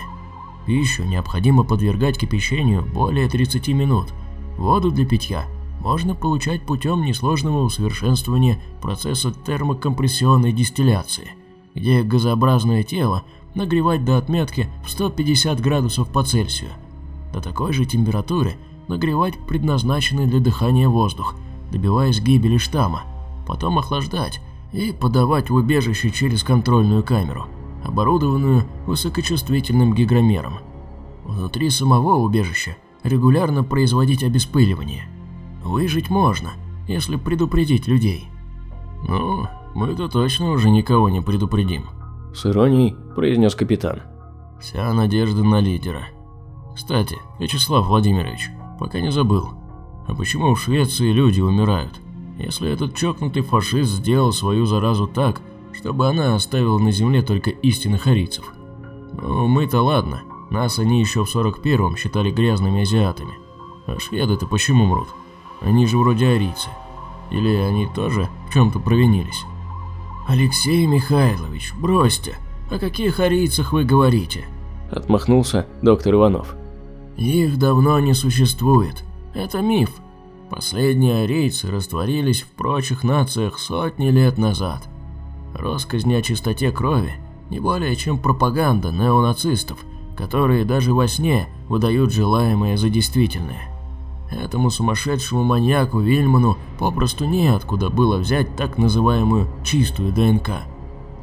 Пищу необходимо подвергать кипячению более 30 минут, воду для питья можно получать путем несложного усовершенствования процесса термокомпрессионной дистилляции, где газообразное тело нагревать до отметки в 150 градусов по Цельсию. До такой же температуры нагревать предназначенный для дыхания воздух, добиваясь гибели штамма, потом охлаждать и подавать в убежище через контрольную камеру, оборудованную высокочувствительным гигромером. Внутри самого убежища регулярно производить обеспыливание. Выжить можно, если предупредить людей. «Ну, мы-то точно уже никого не предупредим», – с иронией произнес капитан. «Вся надежда на лидера. Кстати, Вячеслав Владимирович, пока не забыл, а почему в Швеции люди умирают, если этот чокнутый фашист сделал свою заразу так, чтобы она оставила на земле только истинных арийцев? Ну, мы-то ладно, нас они еще в 41-м считали грязными азиатами. А шведы-то почему мрут? Они же вроде арийцы. Или они тоже в чем-то провинились? Алексей Михайлович, бросьте. О каких арийцах вы говорите? Отмахнулся доктор Иванов. Их давно не существует. Это миф. Последние арийцы растворились в прочих нациях сотни лет назад. Росказни о чистоте крови не более чем пропаганда неонацистов – которые даже во сне выдают желаемое за действительное. Этому сумасшедшему маньяку Вильману попросту неоткуда было взять так называемую «чистую ДНК».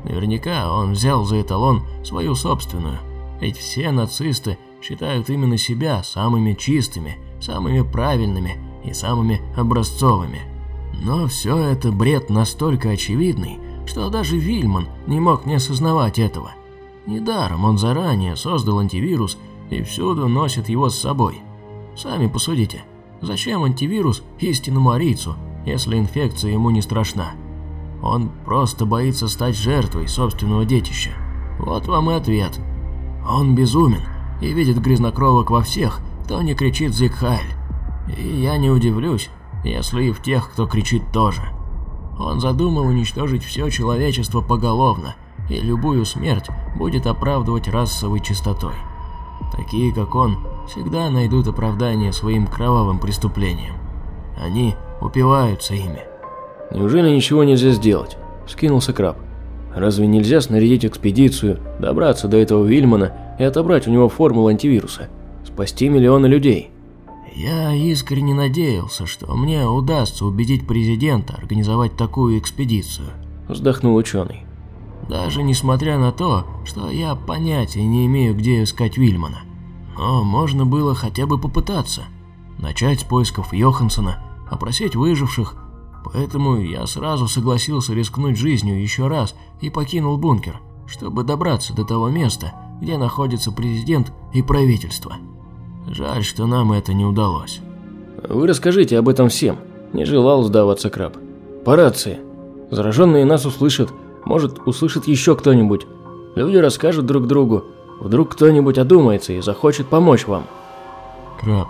Наверняка он взял за эталон свою собственную, ведь все нацисты считают именно себя самыми чистыми, самыми правильными и самыми образцовыми. Но все это бред настолько очевидный, что даже Вильман не мог не осознавать этого – Недаром он заранее создал антивирус и всюду носит его с собой. Сами посудите, зачем антивирус истинному арийцу, если инфекция ему не страшна? Он просто боится стать жертвой собственного детища. Вот вам и ответ. Он безумен и видит грязнокровок во всех, кто не кричит «Зигхайль». И я не удивлюсь, если и в тех, кто кричит тоже. Он задумал уничтожить все человечество поголовно, и любую смерть будет оправдывать расовой чистотой. Такие, как он, всегда найдут оправдание своим кровавым преступлениям. Они упиваются ими. «Неужели ничего нельзя сделать?» – скинулся краб. «Разве нельзя снарядить экспедицию, добраться до этого Вильмана и отобрать у него формулу антивируса? Спасти миллионы людей?» Я искренне надеялся, что мне удастся убедить президента организовать такую экспедицию. Вздохнул ученый. Даже несмотря на то, что я понятия не имею, где искать Вильмана. Но можно было хотя бы попытаться. Начать с поисков Йохансона, опросить выживших. Поэтому я сразу согласился рискнуть жизнью еще раз и покинул бункер, чтобы добраться до того места, где находится президент и правительство. Жаль, что нам это не удалось. Вы расскажите об этом всем. Не желал сдаваться краб. По рации. Зараженные нас услышат, может, услышит еще кто-нибудь. Люди расскажут друг другу. Вдруг кто-нибудь одумается и захочет помочь вам. Краб,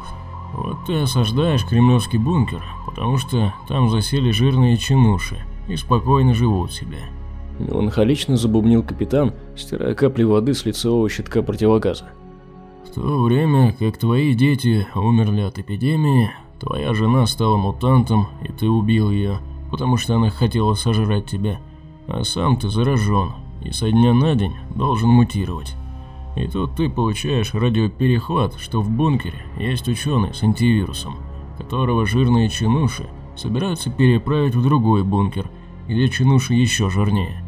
вот ты осаждаешь кремлевский бункер, потому что там засели жирные чинуши и спокойно живут себе. Меланхолично забубнил капитан, стирая капли воды с лицевого щитка противогаза. В то время, как твои дети умерли от эпидемии, твоя жена стала мутантом, и ты убил ее, потому что она хотела сожрать тебя – а сам ты заражен и со дня на день должен мутировать. И тут ты получаешь радиоперехват, что в бункере есть ученый с антивирусом, которого жирные чинуши собираются переправить в другой бункер, где чинуши еще жирнее.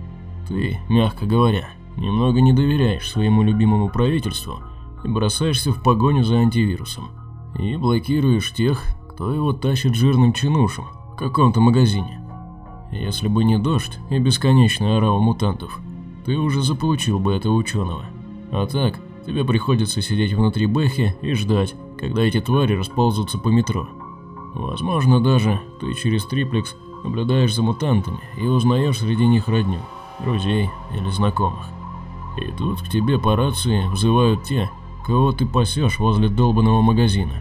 Ты, мягко говоря, немного не доверяешь своему любимому правительству и бросаешься в погоню за антивирусом. И блокируешь тех, кто его тащит жирным чинушем в каком-то магазине. Если бы не дождь и бесконечная орава мутантов, ты уже заполучил бы этого ученого. А так, тебе приходится сидеть внутри Бэхи и ждать, когда эти твари расползутся по метро. Возможно, даже ты через триплекс наблюдаешь за мутантами и узнаешь среди них родню, друзей или знакомых. И тут к тебе по рации взывают те, кого ты пасешь возле долбанного магазина,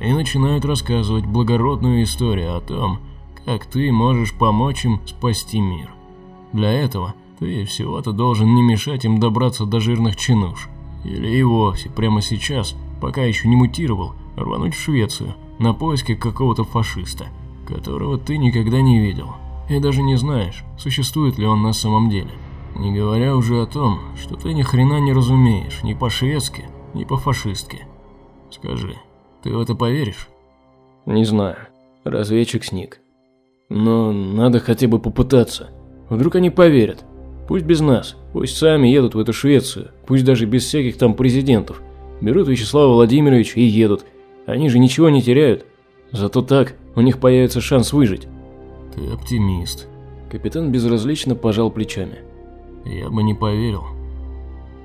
и начинают рассказывать благородную историю о том, как ты можешь помочь им спасти мир. Для этого ты всего-то должен не мешать им добраться до жирных чинуш. Или и вовсе прямо сейчас, пока еще не мутировал, рвануть в Швецию на поиски какого-то фашиста, которого ты никогда не видел, и даже не знаешь, существует ли он на самом деле. Не говоря уже о том, что ты ни хрена не разумеешь ни по-шведски, ни по-фашистски. Скажи, ты в это поверишь? Не знаю. Разведчик сник. Но надо хотя бы попытаться. Вдруг они поверят. Пусть без нас, пусть сами едут в эту Швецию, пусть даже без всяких там президентов. Берут Вячеслава Владимировича и едут. Они же ничего не теряют. Зато так у них появится шанс выжить. Ты оптимист. Капитан безразлично пожал плечами. Я бы не поверил.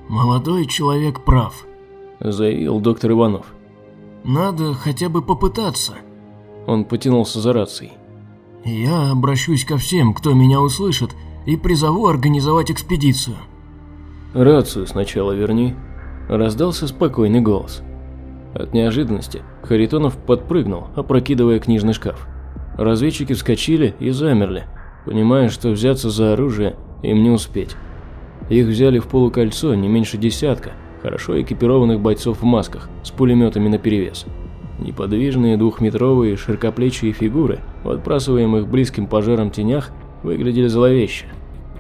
Молодой человек прав, заявил доктор Иванов. Надо хотя бы попытаться. Он потянулся за рацией. Я обращусь ко всем, кто меня услышит, и призову организовать экспедицию. Рацию сначала верни. Раздался спокойный голос. От неожиданности Харитонов подпрыгнул, опрокидывая книжный шкаф. Разведчики вскочили и замерли, понимая, что взяться за оружие им не успеть. Их взяли в полукольцо не меньше десятка, хорошо экипированных бойцов в масках, с пулеметами наперевес. Неподвижные двухметровые широкоплечие фигуры в отбрасываемых близким пожаром тенях выглядели зловеще,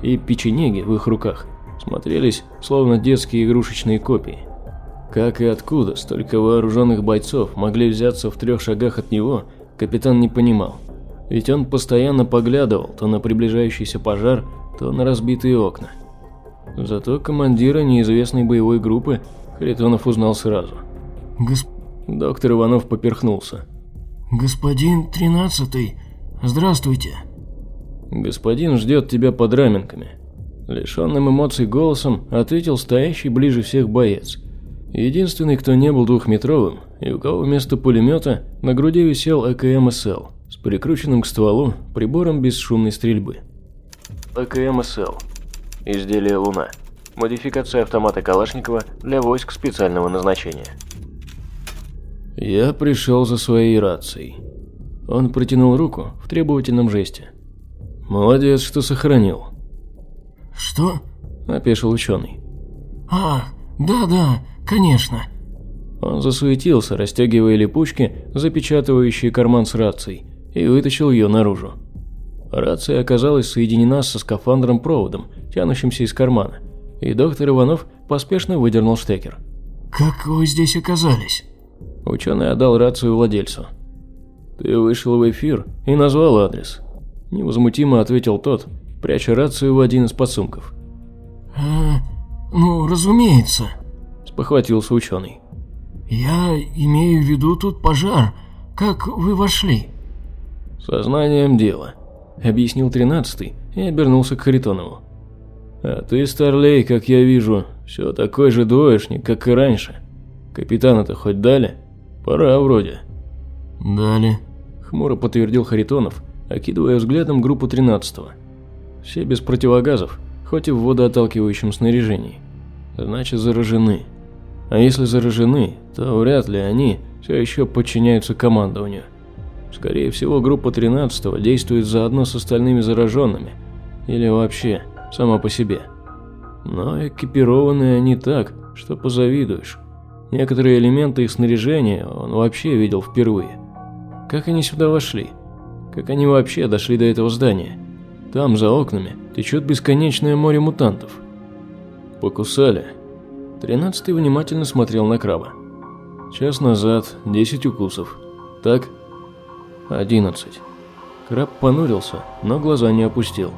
и печенеги в их руках смотрелись словно детские игрушечные копии. Как и откуда столько вооруженных бойцов могли взяться в трех шагах от него, капитан не понимал. Ведь он постоянно поглядывал то на приближающийся пожар, то на разбитые окна. Зато командира неизвестной боевой группы Харитонов узнал сразу. Госп... Доктор Иванов поперхнулся. «Господин Тринадцатый, здравствуйте». «Господин ждет тебя под раменками», – лишенным эмоций голосом ответил стоящий ближе всех боец. Единственный, кто не был двухметровым, и у кого вместо пулемета на груди висел АКМ-СЛ с прикрученным к стволу прибором бесшумной стрельбы. АКМ-СЛ. Изделие «Луна». Модификация автомата Калашникова для войск специального назначения. Я пришел за своей рацией. Он протянул руку в требовательном жесте. Молодец, что сохранил. Что? Опешил ученый. А, да-да, конечно. Он засуетился, расстегивая липучки, запечатывающие карман с рацией, и вытащил ее наружу. Рация оказалась соединена со скафандром-проводом, тянущимся из кармана, и доктор Иванов поспешно выдернул штекер. «Как вы здесь оказались?» Ученый отдал рацию владельцу. «Ты вышел в эфир и назвал адрес», – невозмутимо ответил тот, пряча рацию в один из подсумков. «А, ну, разумеется», – спохватился ученый. «Я имею в виду тут пожар. Как вы вошли?» «Сознанием дела», – объяснил тринадцатый и обернулся к Харитонову. «А ты, Старлей, как я вижу, все такой же двоечник, как и раньше. Капитана-то хоть дали?» «Пора вроде». «Дали», – хмуро подтвердил Харитонов, окидывая взглядом группу тринадцатого. Все без противогазов, хоть и в водоотталкивающем снаряжении. Значит, заражены. А если заражены, то вряд ли они все еще подчиняются командованию. Скорее всего, группа 13 действует заодно с остальными зараженными. Или вообще, сама по себе. Но экипированы они так, что позавидуешь. Некоторые элементы их снаряжения он вообще видел впервые. Как они сюда вошли? Как они вообще дошли до этого здания? Там, за окнами, течет бесконечное море мутантов. Покусали. Тринадцатый внимательно смотрел на краба. Час назад 10 укусов. Так? 11. Краб понурился, но глаза не опустил.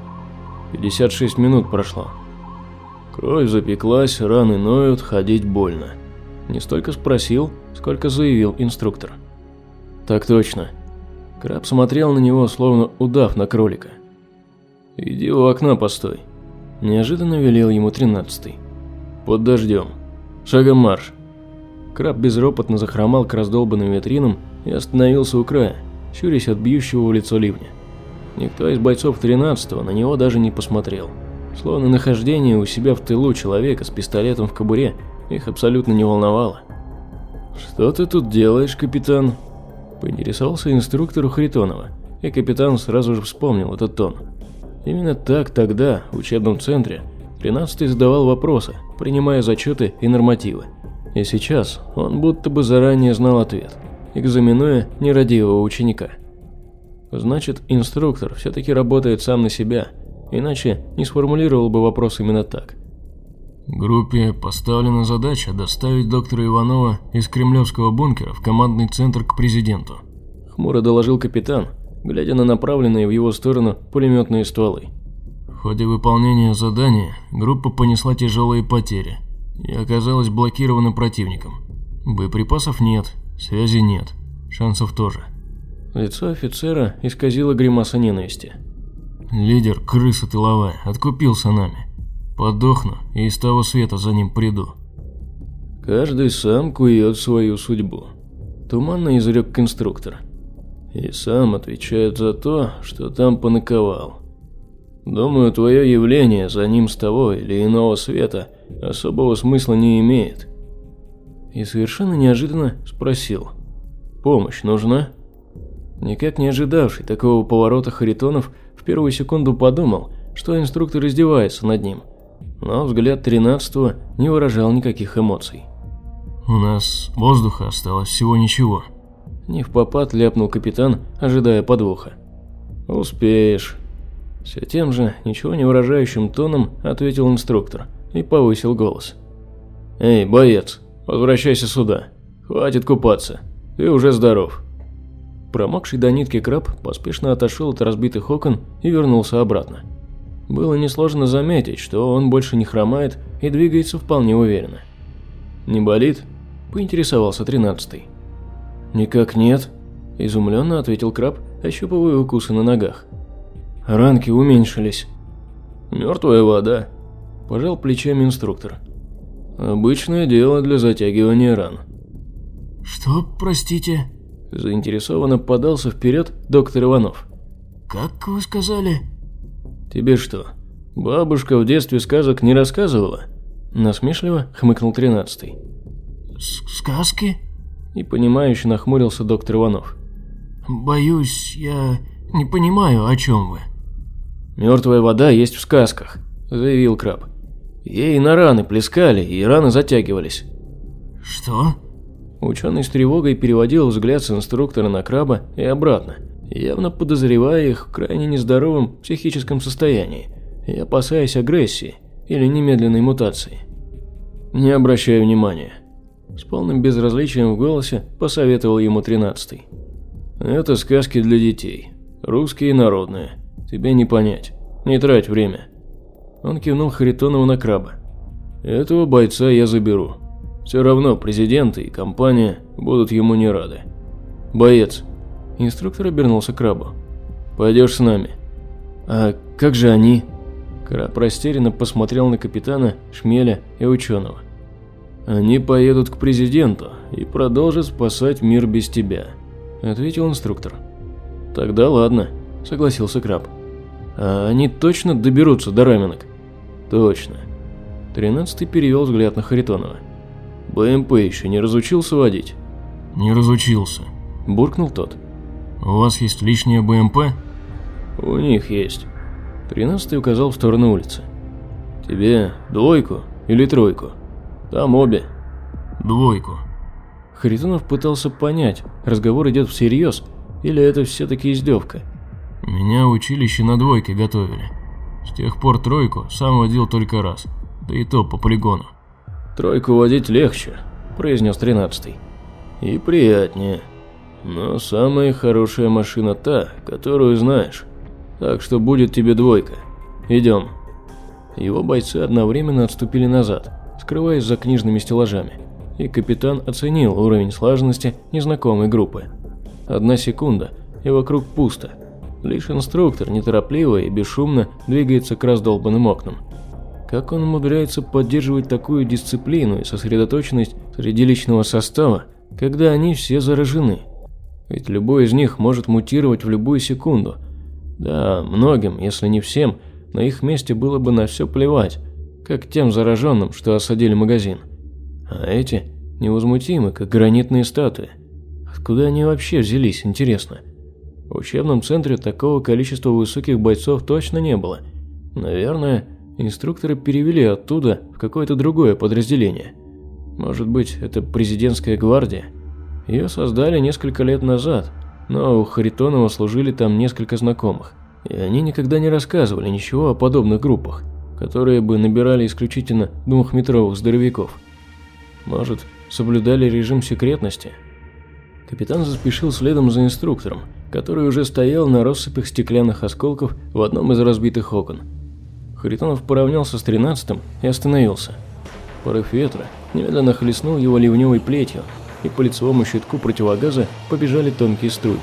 56 минут прошло. Кровь запеклась, раны ноют, ходить больно. Не столько спросил, сколько заявил инструктор. Так точно. Краб смотрел на него, словно удав на кролика. «Иди у окна постой», – неожиданно велел ему тринадцатый. «Под дождем. Шагом марш». Краб безропотно захромал к раздолбанным витринам и остановился у края, щурясь от бьющего в лицо ливня. Никто из бойцов тринадцатого на него даже не посмотрел. Словно нахождение у себя в тылу человека с пистолетом в кобуре их абсолютно не волновало. «Что ты тут делаешь, капитан?» Поинтересовался инструктору Харитонова, и капитан сразу же вспомнил этот тон. Именно так тогда, в учебном центре, 13-й задавал вопросы, принимая зачеты и нормативы. И сейчас он будто бы заранее знал ответ, экзаменуя нерадивого ученика. Значит, инструктор все-таки работает сам на себя, иначе не сформулировал бы вопрос именно так. Группе поставлена задача доставить доктора Иванова из кремлевского бункера в командный центр к президенту. Хмуро доложил капитан, глядя на направленные в его сторону пулеметные стволы. В ходе выполнения задания группа понесла тяжелые потери и оказалась блокирована противником. Боеприпасов нет, связи нет, шансов тоже. Лицо офицера исказило гримаса ненависти. Лидер, крыса тыловая, откупился нами. Подохну и из того света за ним приду. Каждый сам кует свою судьбу. Туманно изрек конструктор. И сам отвечает за то, что там понаковал. Думаю, твое явление за ним с того или иного света особого смысла не имеет. И совершенно неожиданно спросил. Помощь нужна? Никак не ожидавший такого поворота Харитонов в первую секунду подумал, что инструктор издевается над ним – но взгляд тринадцатого не выражал никаких эмоций. «У нас воздуха осталось всего ничего», – не в попад ляпнул капитан, ожидая подвоха. «Успеешь». Все тем же, ничего не выражающим тоном ответил инструктор и повысил голос. «Эй, боец, возвращайся сюда. Хватит купаться. Ты уже здоров». Промокший до нитки краб поспешно отошел от разбитых окон и вернулся обратно. Было несложно заметить, что он больше не хромает и двигается вполне уверенно. «Не болит?» – поинтересовался тринадцатый. «Никак нет», – изумленно ответил краб, ощупывая укусы на ногах. «Ранки уменьшились». «Мертвая вода», – пожал плечами инструктор. «Обычное дело для затягивания ран». «Что, простите?» – заинтересованно подался вперед доктор Иванов. «Как вы сказали?» «Тебе что, бабушка в детстве сказок не рассказывала?» Насмешливо хмыкнул тринадцатый. «Сказки?» И понимающе нахмурился доктор Иванов. «Боюсь, я не понимаю, о чем вы». «Мертвая вода есть в сказках», – заявил краб. Ей на раны плескали, и раны затягивались. «Что?» Ученый с тревогой переводил взгляд с инструктора на краба и обратно – явно подозревая их в крайне нездоровом психическом состоянии и опасаясь агрессии или немедленной мутации. «Не обращай внимания», – с полным безразличием в голосе посоветовал ему тринадцатый. «Это сказки для детей, русские и народные, тебе не понять, не трать время». Он кивнул Харитонову на краба. «Этого бойца я заберу. Все равно президенты и компания будут ему не рады. Боец, Инструктор обернулся к крабу. «Пойдешь с нами». «А как же они?» Краб растерянно посмотрел на капитана, шмеля и ученого. «Они поедут к президенту и продолжат спасать мир без тебя», – ответил инструктор. «Тогда ладно», – согласился краб. «А они точно доберутся до Раменок?» «Точно». Тринадцатый перевел взгляд на Харитонова. «БМП еще не разучился водить?» «Не разучился», – буркнул тот. «У вас есть лишняя БМП?» «У них есть». Тринадцатый указал в сторону улицы. «Тебе двойку или тройку? Там обе». «Двойку». Харитонов пытался понять, разговор идет всерьез, или это все-таки издевка. «Меня училище на двойке готовили. С тех пор тройку сам водил только раз, да и то по полигону». «Тройку водить легче», – произнес тринадцатый. «И приятнее». Но самая хорошая машина та, которую знаешь. Так что будет тебе двойка. Идем. Его бойцы одновременно отступили назад, скрываясь за книжными стеллажами, и капитан оценил уровень слаженности незнакомой группы. Одна секунда, и вокруг пусто. Лишь инструктор неторопливо и бесшумно двигается к раздолбанным окнам. Как он умудряется поддерживать такую дисциплину и сосредоточенность среди личного состава, когда они все заражены – ведь любой из них может мутировать в любую секунду. Да, многим, если не всем, на их месте было бы на все плевать, как тем зараженным, что осадили магазин. А эти невозмутимы, как гранитные статуи. Откуда они вообще взялись, интересно? В учебном центре такого количества высоких бойцов точно не было. Наверное, инструкторы перевели оттуда в какое-то другое подразделение. Может быть, это президентская гвардия? Ее создали несколько лет назад, но у Харитонова служили там несколько знакомых, и они никогда не рассказывали ничего о подобных группах, которые бы набирали исключительно двухметровых здоровяков. Может, соблюдали режим секретности? Капитан заспешил следом за инструктором, который уже стоял на россыпях стеклянных осколков в одном из разбитых окон. Харитонов поравнялся с тринадцатым и остановился. Порыв ветра немедленно хлестнул его ливневой плетью, и по лицевому щитку противогаза побежали тонкие струйки.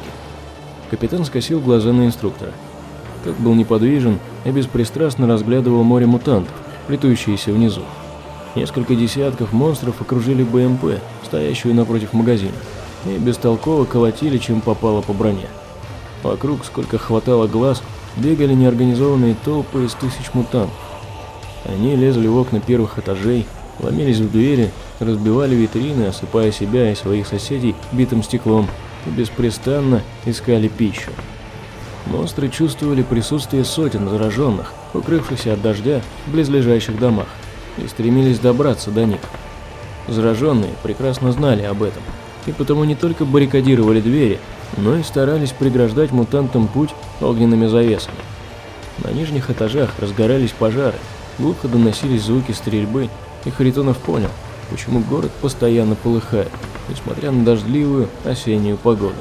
Капитан скосил глаза на инструктора. Тот был неподвижен и беспристрастно разглядывал море мутантов, плетущиеся внизу. Несколько десятков монстров окружили БМП, стоящую напротив магазина, и бестолково колотили, чем попало по броне. Вокруг, сколько хватало глаз, бегали неорганизованные толпы из тысяч мутантов. Они лезли в окна первых этажей, ломились в двери, разбивали витрины, осыпая себя и своих соседей битым стеклом, и беспрестанно искали пищу. Монстры чувствовали присутствие сотен зараженных, укрывшихся от дождя в близлежащих домах, и стремились добраться до них. Зараженные прекрасно знали об этом, и потому не только баррикадировали двери, но и старались преграждать мутантам путь огненными завесами. На нижних этажах разгорались пожары, глухо доносились звуки стрельбы, и Харитонов понял, почему город постоянно полыхает, несмотря на дождливую осеннюю погоду.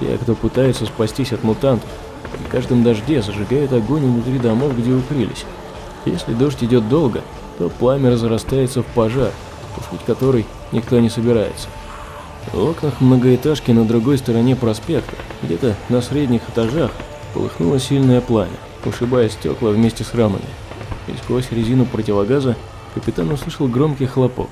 Те, кто пытается спастись от мутантов, при каждом дожде зажигают огонь внутри домов, где укрылись. Если дождь идет долго, то пламя разрастается в пожар, тушить который никто не собирается. В окнах многоэтажки на другой стороне проспекта, где-то на средних этажах, полыхнуло сильное пламя, ушибая стекла вместе с рамами. И сквозь резину противогаза капитан услышал громкий хлопок.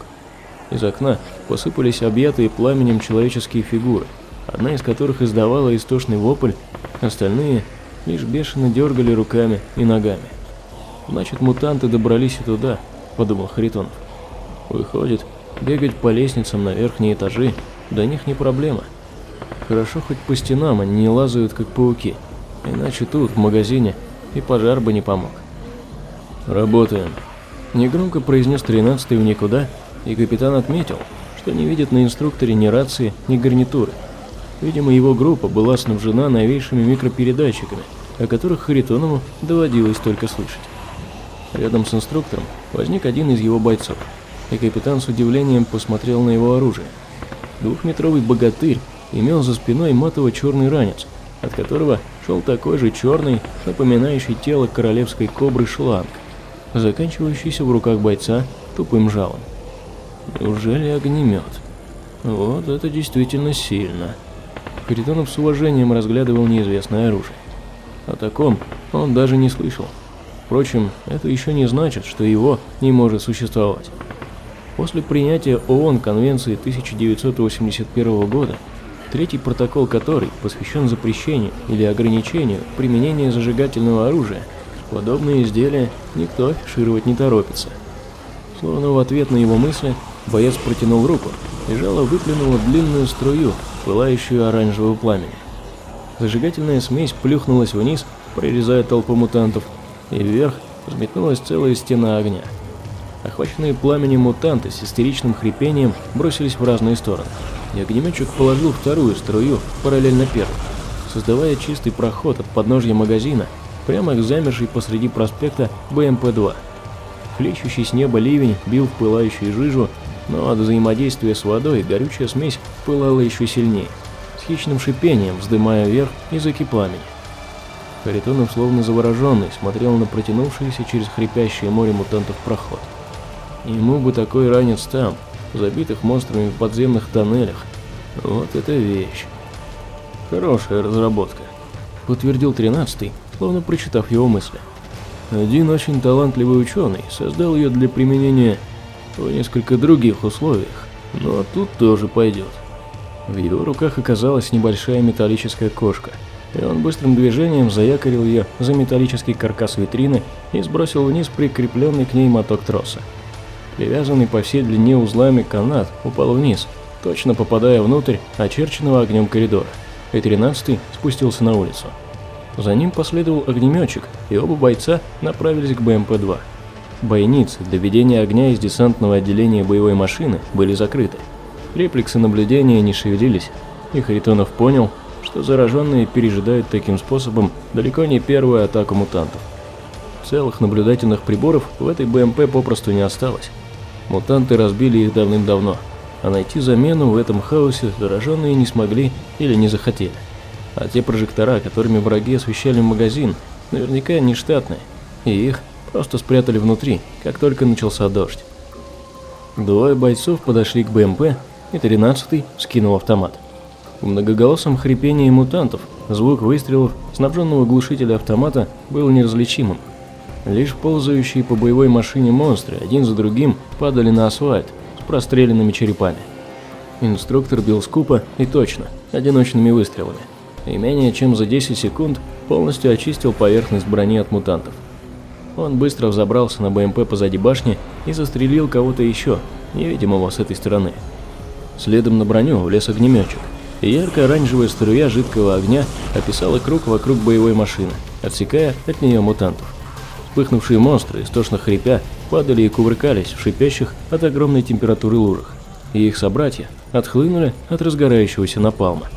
Из окна посыпались объятые пламенем человеческие фигуры, одна из которых издавала истошный вопль, остальные лишь бешено дергали руками и ногами. «Значит, мутанты добрались и туда», — подумал Харитонов. «Выходит, бегать по лестницам на верхние этажи до них не проблема. Хорошо хоть по стенам они не лазают, как пауки, иначе тут, в магазине, и пожар бы не помог». «Работаем», — негромко произнес тринадцатый в никуда, и капитан отметил, что не видит на инструкторе ни рации, ни гарнитуры. Видимо, его группа была снабжена новейшими микропередатчиками, о которых Харитонову доводилось только слышать. Рядом с инструктором возник один из его бойцов, и капитан с удивлением посмотрел на его оружие. Двухметровый богатырь имел за спиной матово-черный ранец, от которого шел такой же черный, напоминающий тело королевской кобры шланг, заканчивающийся в руках бойца тупым жалом. Неужели огнемет? Вот это действительно сильно. Харитонов с уважением разглядывал неизвестное оружие. О таком он даже не слышал. Впрочем, это еще не значит, что его не может существовать. После принятия ООН Конвенции 1981 года, третий протокол которой посвящен запрещению или ограничению применения зажигательного оружия, подобные изделия никто афишировать не торопится. Словно в ответ на его мысли, боец протянул руку и жало выплюнуло длинную струю, пылающую оранжевого пламени. Зажигательная смесь плюхнулась вниз, прорезая толпу мутантов, и вверх взметнулась целая стена огня. Охваченные пламенем мутанты с истеричным хрипением бросились в разные стороны, и огнеметчик положил вторую струю параллельно первой, создавая чистый проход от подножья магазина прямо к замершей посреди проспекта БМП-2. Хлещущий с неба ливень бил в пылающую жижу, но от взаимодействия с водой горючая смесь пылала еще сильнее, с хищным шипением вздымая вверх языки пламени. Харитонов, словно завороженный, смотрел на протянувшийся через хрипящее море мутантов проход. Ему бы такой ранец там, забитых монстрами в подземных тоннелях. Вот это вещь. Хорошая разработка, подтвердил тринадцатый, словно прочитав его мысли. Один очень талантливый ученый создал ее для применения в несколько других условиях, но тут тоже пойдет. В его руках оказалась небольшая металлическая кошка – и он быстрым движением заякорил ее за металлический каркас витрины и сбросил вниз прикрепленный к ней моток троса. Привязанный по всей длине узлами канат упал вниз, точно попадая внутрь очерченного огнем коридора, и тринадцатый спустился на улицу. За ним последовал огнеметчик, и оба бойца направились к БМП-2. Бойницы для ведения огня из десантного отделения боевой машины были закрыты. Реплексы наблюдения не шевелились, и Харитонов понял, что зараженные пережидают таким способом далеко не первую атаку мутантов. Целых наблюдательных приборов в этой БМП попросту не осталось. Мутанты разбили их давным-давно, а найти замену в этом хаосе зараженные не смогли или не захотели. А те прожектора, которыми враги освещали магазин, наверняка не штатные, и их просто спрятали внутри, как только начался дождь. Двое бойцов подошли к БМП, и тринадцатый скинул автомат. В многоголосом хрипении мутантов звук выстрелов снабженного глушителя автомата был неразличимым. Лишь ползающие по боевой машине монстры один за другим падали на асфальт с простреленными черепами. Инструктор бил скупо и точно, одиночными выстрелами, и менее чем за 10 секунд полностью очистил поверхность брони от мутантов. Он быстро взобрался на БМП позади башни и застрелил кого-то еще, невидимого с этой стороны. Следом на броню влез огнеметчик, и ярко-оранжевая струя жидкого огня описала круг вокруг боевой машины, отсекая от нее мутантов. Вспыхнувшие монстры, истошно хрипя, падали и кувыркались в шипящих от огромной температуры лужах, и их собратья отхлынули от разгорающегося напалма.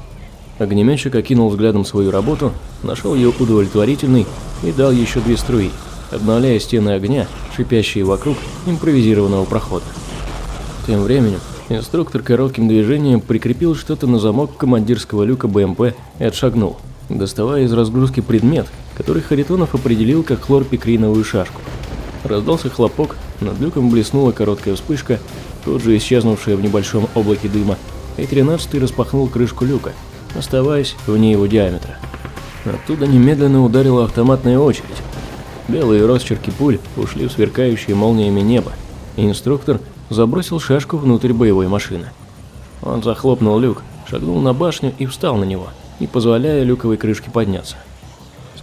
Огнеметчик окинул взглядом свою работу, нашел ее удовлетворительной и дал еще две струи, обновляя стены огня, шипящие вокруг импровизированного прохода. Тем временем инструктор коротким движением прикрепил что-то на замок командирского люка БМП и отшагнул, доставая из разгрузки предмет, который Харитонов определил как хлорпикриновую шашку. Раздался хлопок, над люком блеснула короткая вспышка, тут же исчезнувшая в небольшом облаке дыма, и тринадцатый распахнул крышку люка, оставаясь вне его диаметра. Оттуда немедленно ударила автоматная очередь, Белые росчерки пуль ушли в сверкающие молниями небо, и инструктор забросил шашку внутрь боевой машины. Он захлопнул люк, шагнул на башню и встал на него, не позволяя люковой крышке подняться.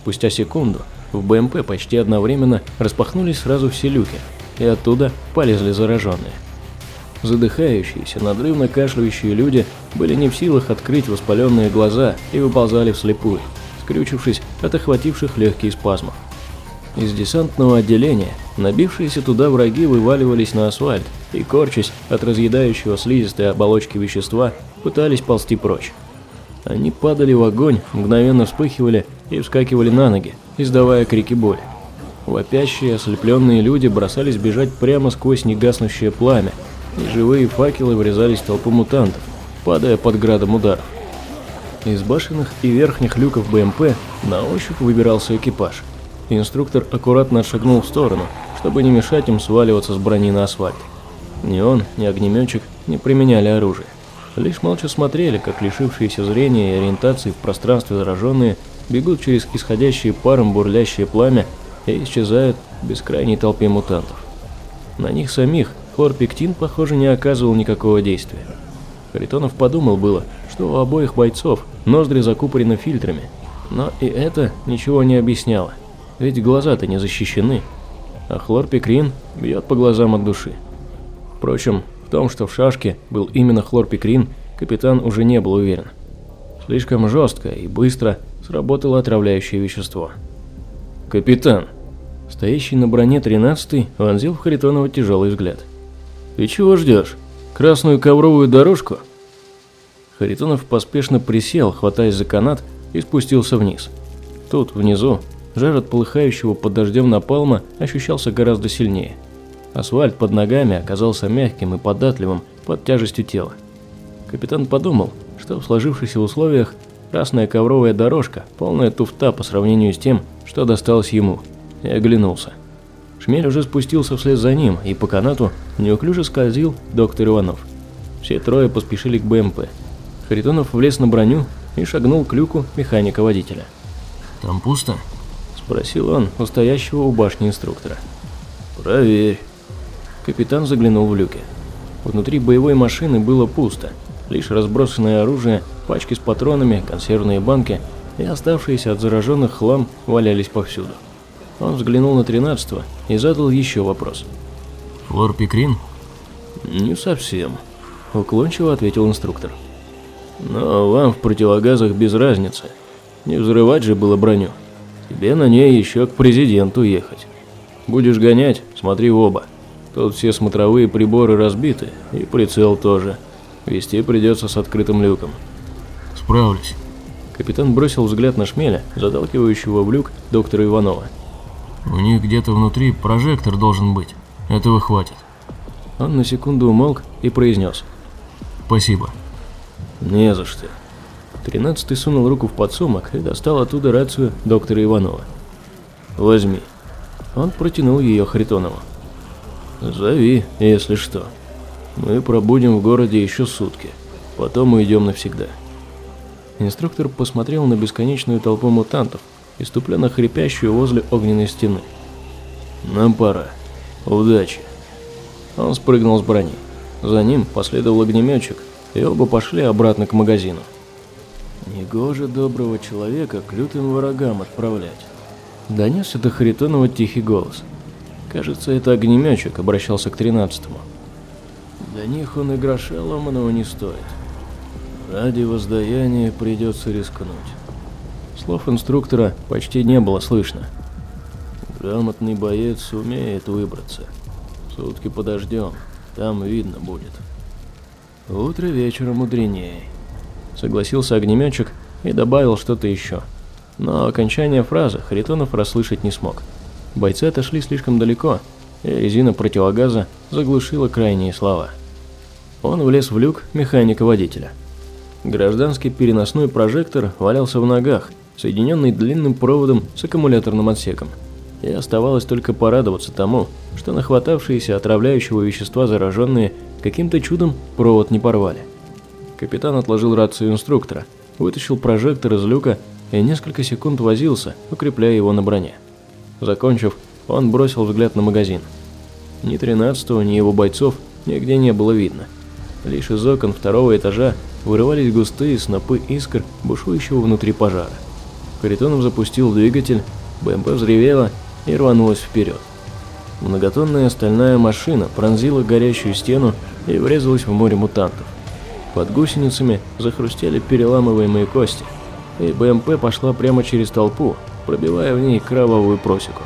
Спустя секунду в БМП почти одновременно распахнулись сразу все люки, и оттуда полезли зараженные. Задыхающиеся, надрывно кашляющие люди были не в силах открыть воспаленные глаза и выползали вслепую, скрючившись от охвативших легкие спазмов. Из десантного отделения набившиеся туда враги вываливались на асфальт и, корчась от разъедающего слизистой оболочки вещества, пытались ползти прочь. Они падали в огонь, мгновенно вспыхивали и вскакивали на ноги, издавая крики боли. Вопящие, ослепленные люди бросались бежать прямо сквозь негаснущее пламя, и живые факелы врезались в толпу мутантов, падая под градом ударов. Из башенных и верхних люков БМП на ощупь выбирался экипаж – Инструктор аккуратно отшагнул в сторону, чтобы не мешать им сваливаться с брони на асфальт. Ни он, ни огнеметчик не применяли оружие. Лишь молча смотрели, как лишившиеся зрения и ориентации в пространстве зараженные бегут через исходящие паром бурлящее пламя и исчезают в бескрайней толпе мутантов. На них самих хлорпектин, похоже, не оказывал никакого действия. Харитонов подумал было, что у обоих бойцов ноздри закупорены фильтрами, но и это ничего не объясняло ведь глаза-то не защищены, а хлорпикрин бьет по глазам от души. Впрочем, в том, что в шашке был именно хлорпикрин, капитан уже не был уверен. Слишком жестко и быстро сработало отравляющее вещество. «Капитан!» Стоящий на броне 13-й вонзил в Харитонова тяжелый взгляд. «Ты чего ждешь? Красную ковровую дорожку?» Харитонов поспешно присел, хватаясь за канат, и спустился вниз. Тут, внизу, Жар от полыхающего под дождем напалма ощущался гораздо сильнее. Асфальт под ногами оказался мягким и податливым под тяжестью тела. Капитан подумал, что в сложившихся условиях красная ковровая дорожка – полная туфта по сравнению с тем, что досталось ему, и оглянулся. Шмель уже спустился вслед за ним, и по канату неуклюже скользил доктор Иванов. Все трое поспешили к БМП. Харитонов влез на броню и шагнул к люку механика-водителя. «Там пусто?» Спросил он у стоящего у башни инструктора. «Проверь». Капитан заглянул в люки. Внутри боевой машины было пусто. Лишь разбросанное оружие, пачки с патронами, консервные банки и оставшиеся от зараженных хлам валялись повсюду. Он взглянул на тринадцатого и задал еще вопрос. «Флорпикрин?» «Не совсем», – уклончиво ответил инструктор. «Но вам в противогазах без разницы. Не взрывать же было броню». Тебе на ней еще к президенту ехать. Будешь гонять, смотри в оба. Тут все смотровые приборы разбиты, и прицел тоже. Вести придется с открытым люком. Справлюсь. Капитан бросил взгляд на шмеля, заталкивающего в люк доктора Иванова. «У них где-то внутри прожектор должен быть. Этого хватит». Он на секунду умолк и произнес. «Спасибо». «Не за что». Тринадцатый сунул руку в подсумок и достал оттуда рацию доктора Иванова. «Возьми». Он протянул ее Харитонову. «Зови, если что. Мы пробудем в городе еще сутки. Потом уйдем навсегда». Инструктор посмотрел на бесконечную толпу мутантов, иступленно хрипящую возле огненной стены. «Нам пора. Удачи!» Он спрыгнул с брони. За ним последовал огнеметчик, и оба пошли обратно к магазину. Негоже доброго человека к лютым врагам отправлять. Донесся до Харитонова тихий голос. Кажется, это огнеметчик обращался к тринадцатому. До них он и гроша ломаного не стоит. Ради воздаяния придется рискнуть. Слов инструктора почти не было слышно. Грамотный боец умеет выбраться. Сутки подождем, там видно будет. Утро вечера мудренее. Согласился огнеметчик и добавил что-то еще. Но окончание фразы Харитонов расслышать не смог. Бойцы отошли слишком далеко, и резина противогаза заглушила крайние слова. Он влез в люк механика-водителя. Гражданский переносной прожектор валялся в ногах, соединенный длинным проводом с аккумуляторным отсеком. И оставалось только порадоваться тому, что нахватавшиеся отравляющего вещества зараженные каким-то чудом провод не порвали. Капитан отложил рацию инструктора, вытащил прожектор из люка и несколько секунд возился, укрепляя его на броне. Закончив, он бросил взгляд на магазин. Ни тринадцатого, ни его бойцов нигде не было видно. Лишь из окон второго этажа вырывались густые снопы искр, бушующего внутри пожара. Харитонов запустил двигатель, БМП взревела и рванулась вперед. Многотонная стальная машина пронзила горящую стену и врезалась в море мутантов. Под гусеницами захрустели переламываемые кости, и БМП пошла прямо через толпу, пробивая в ней кровавую просеку.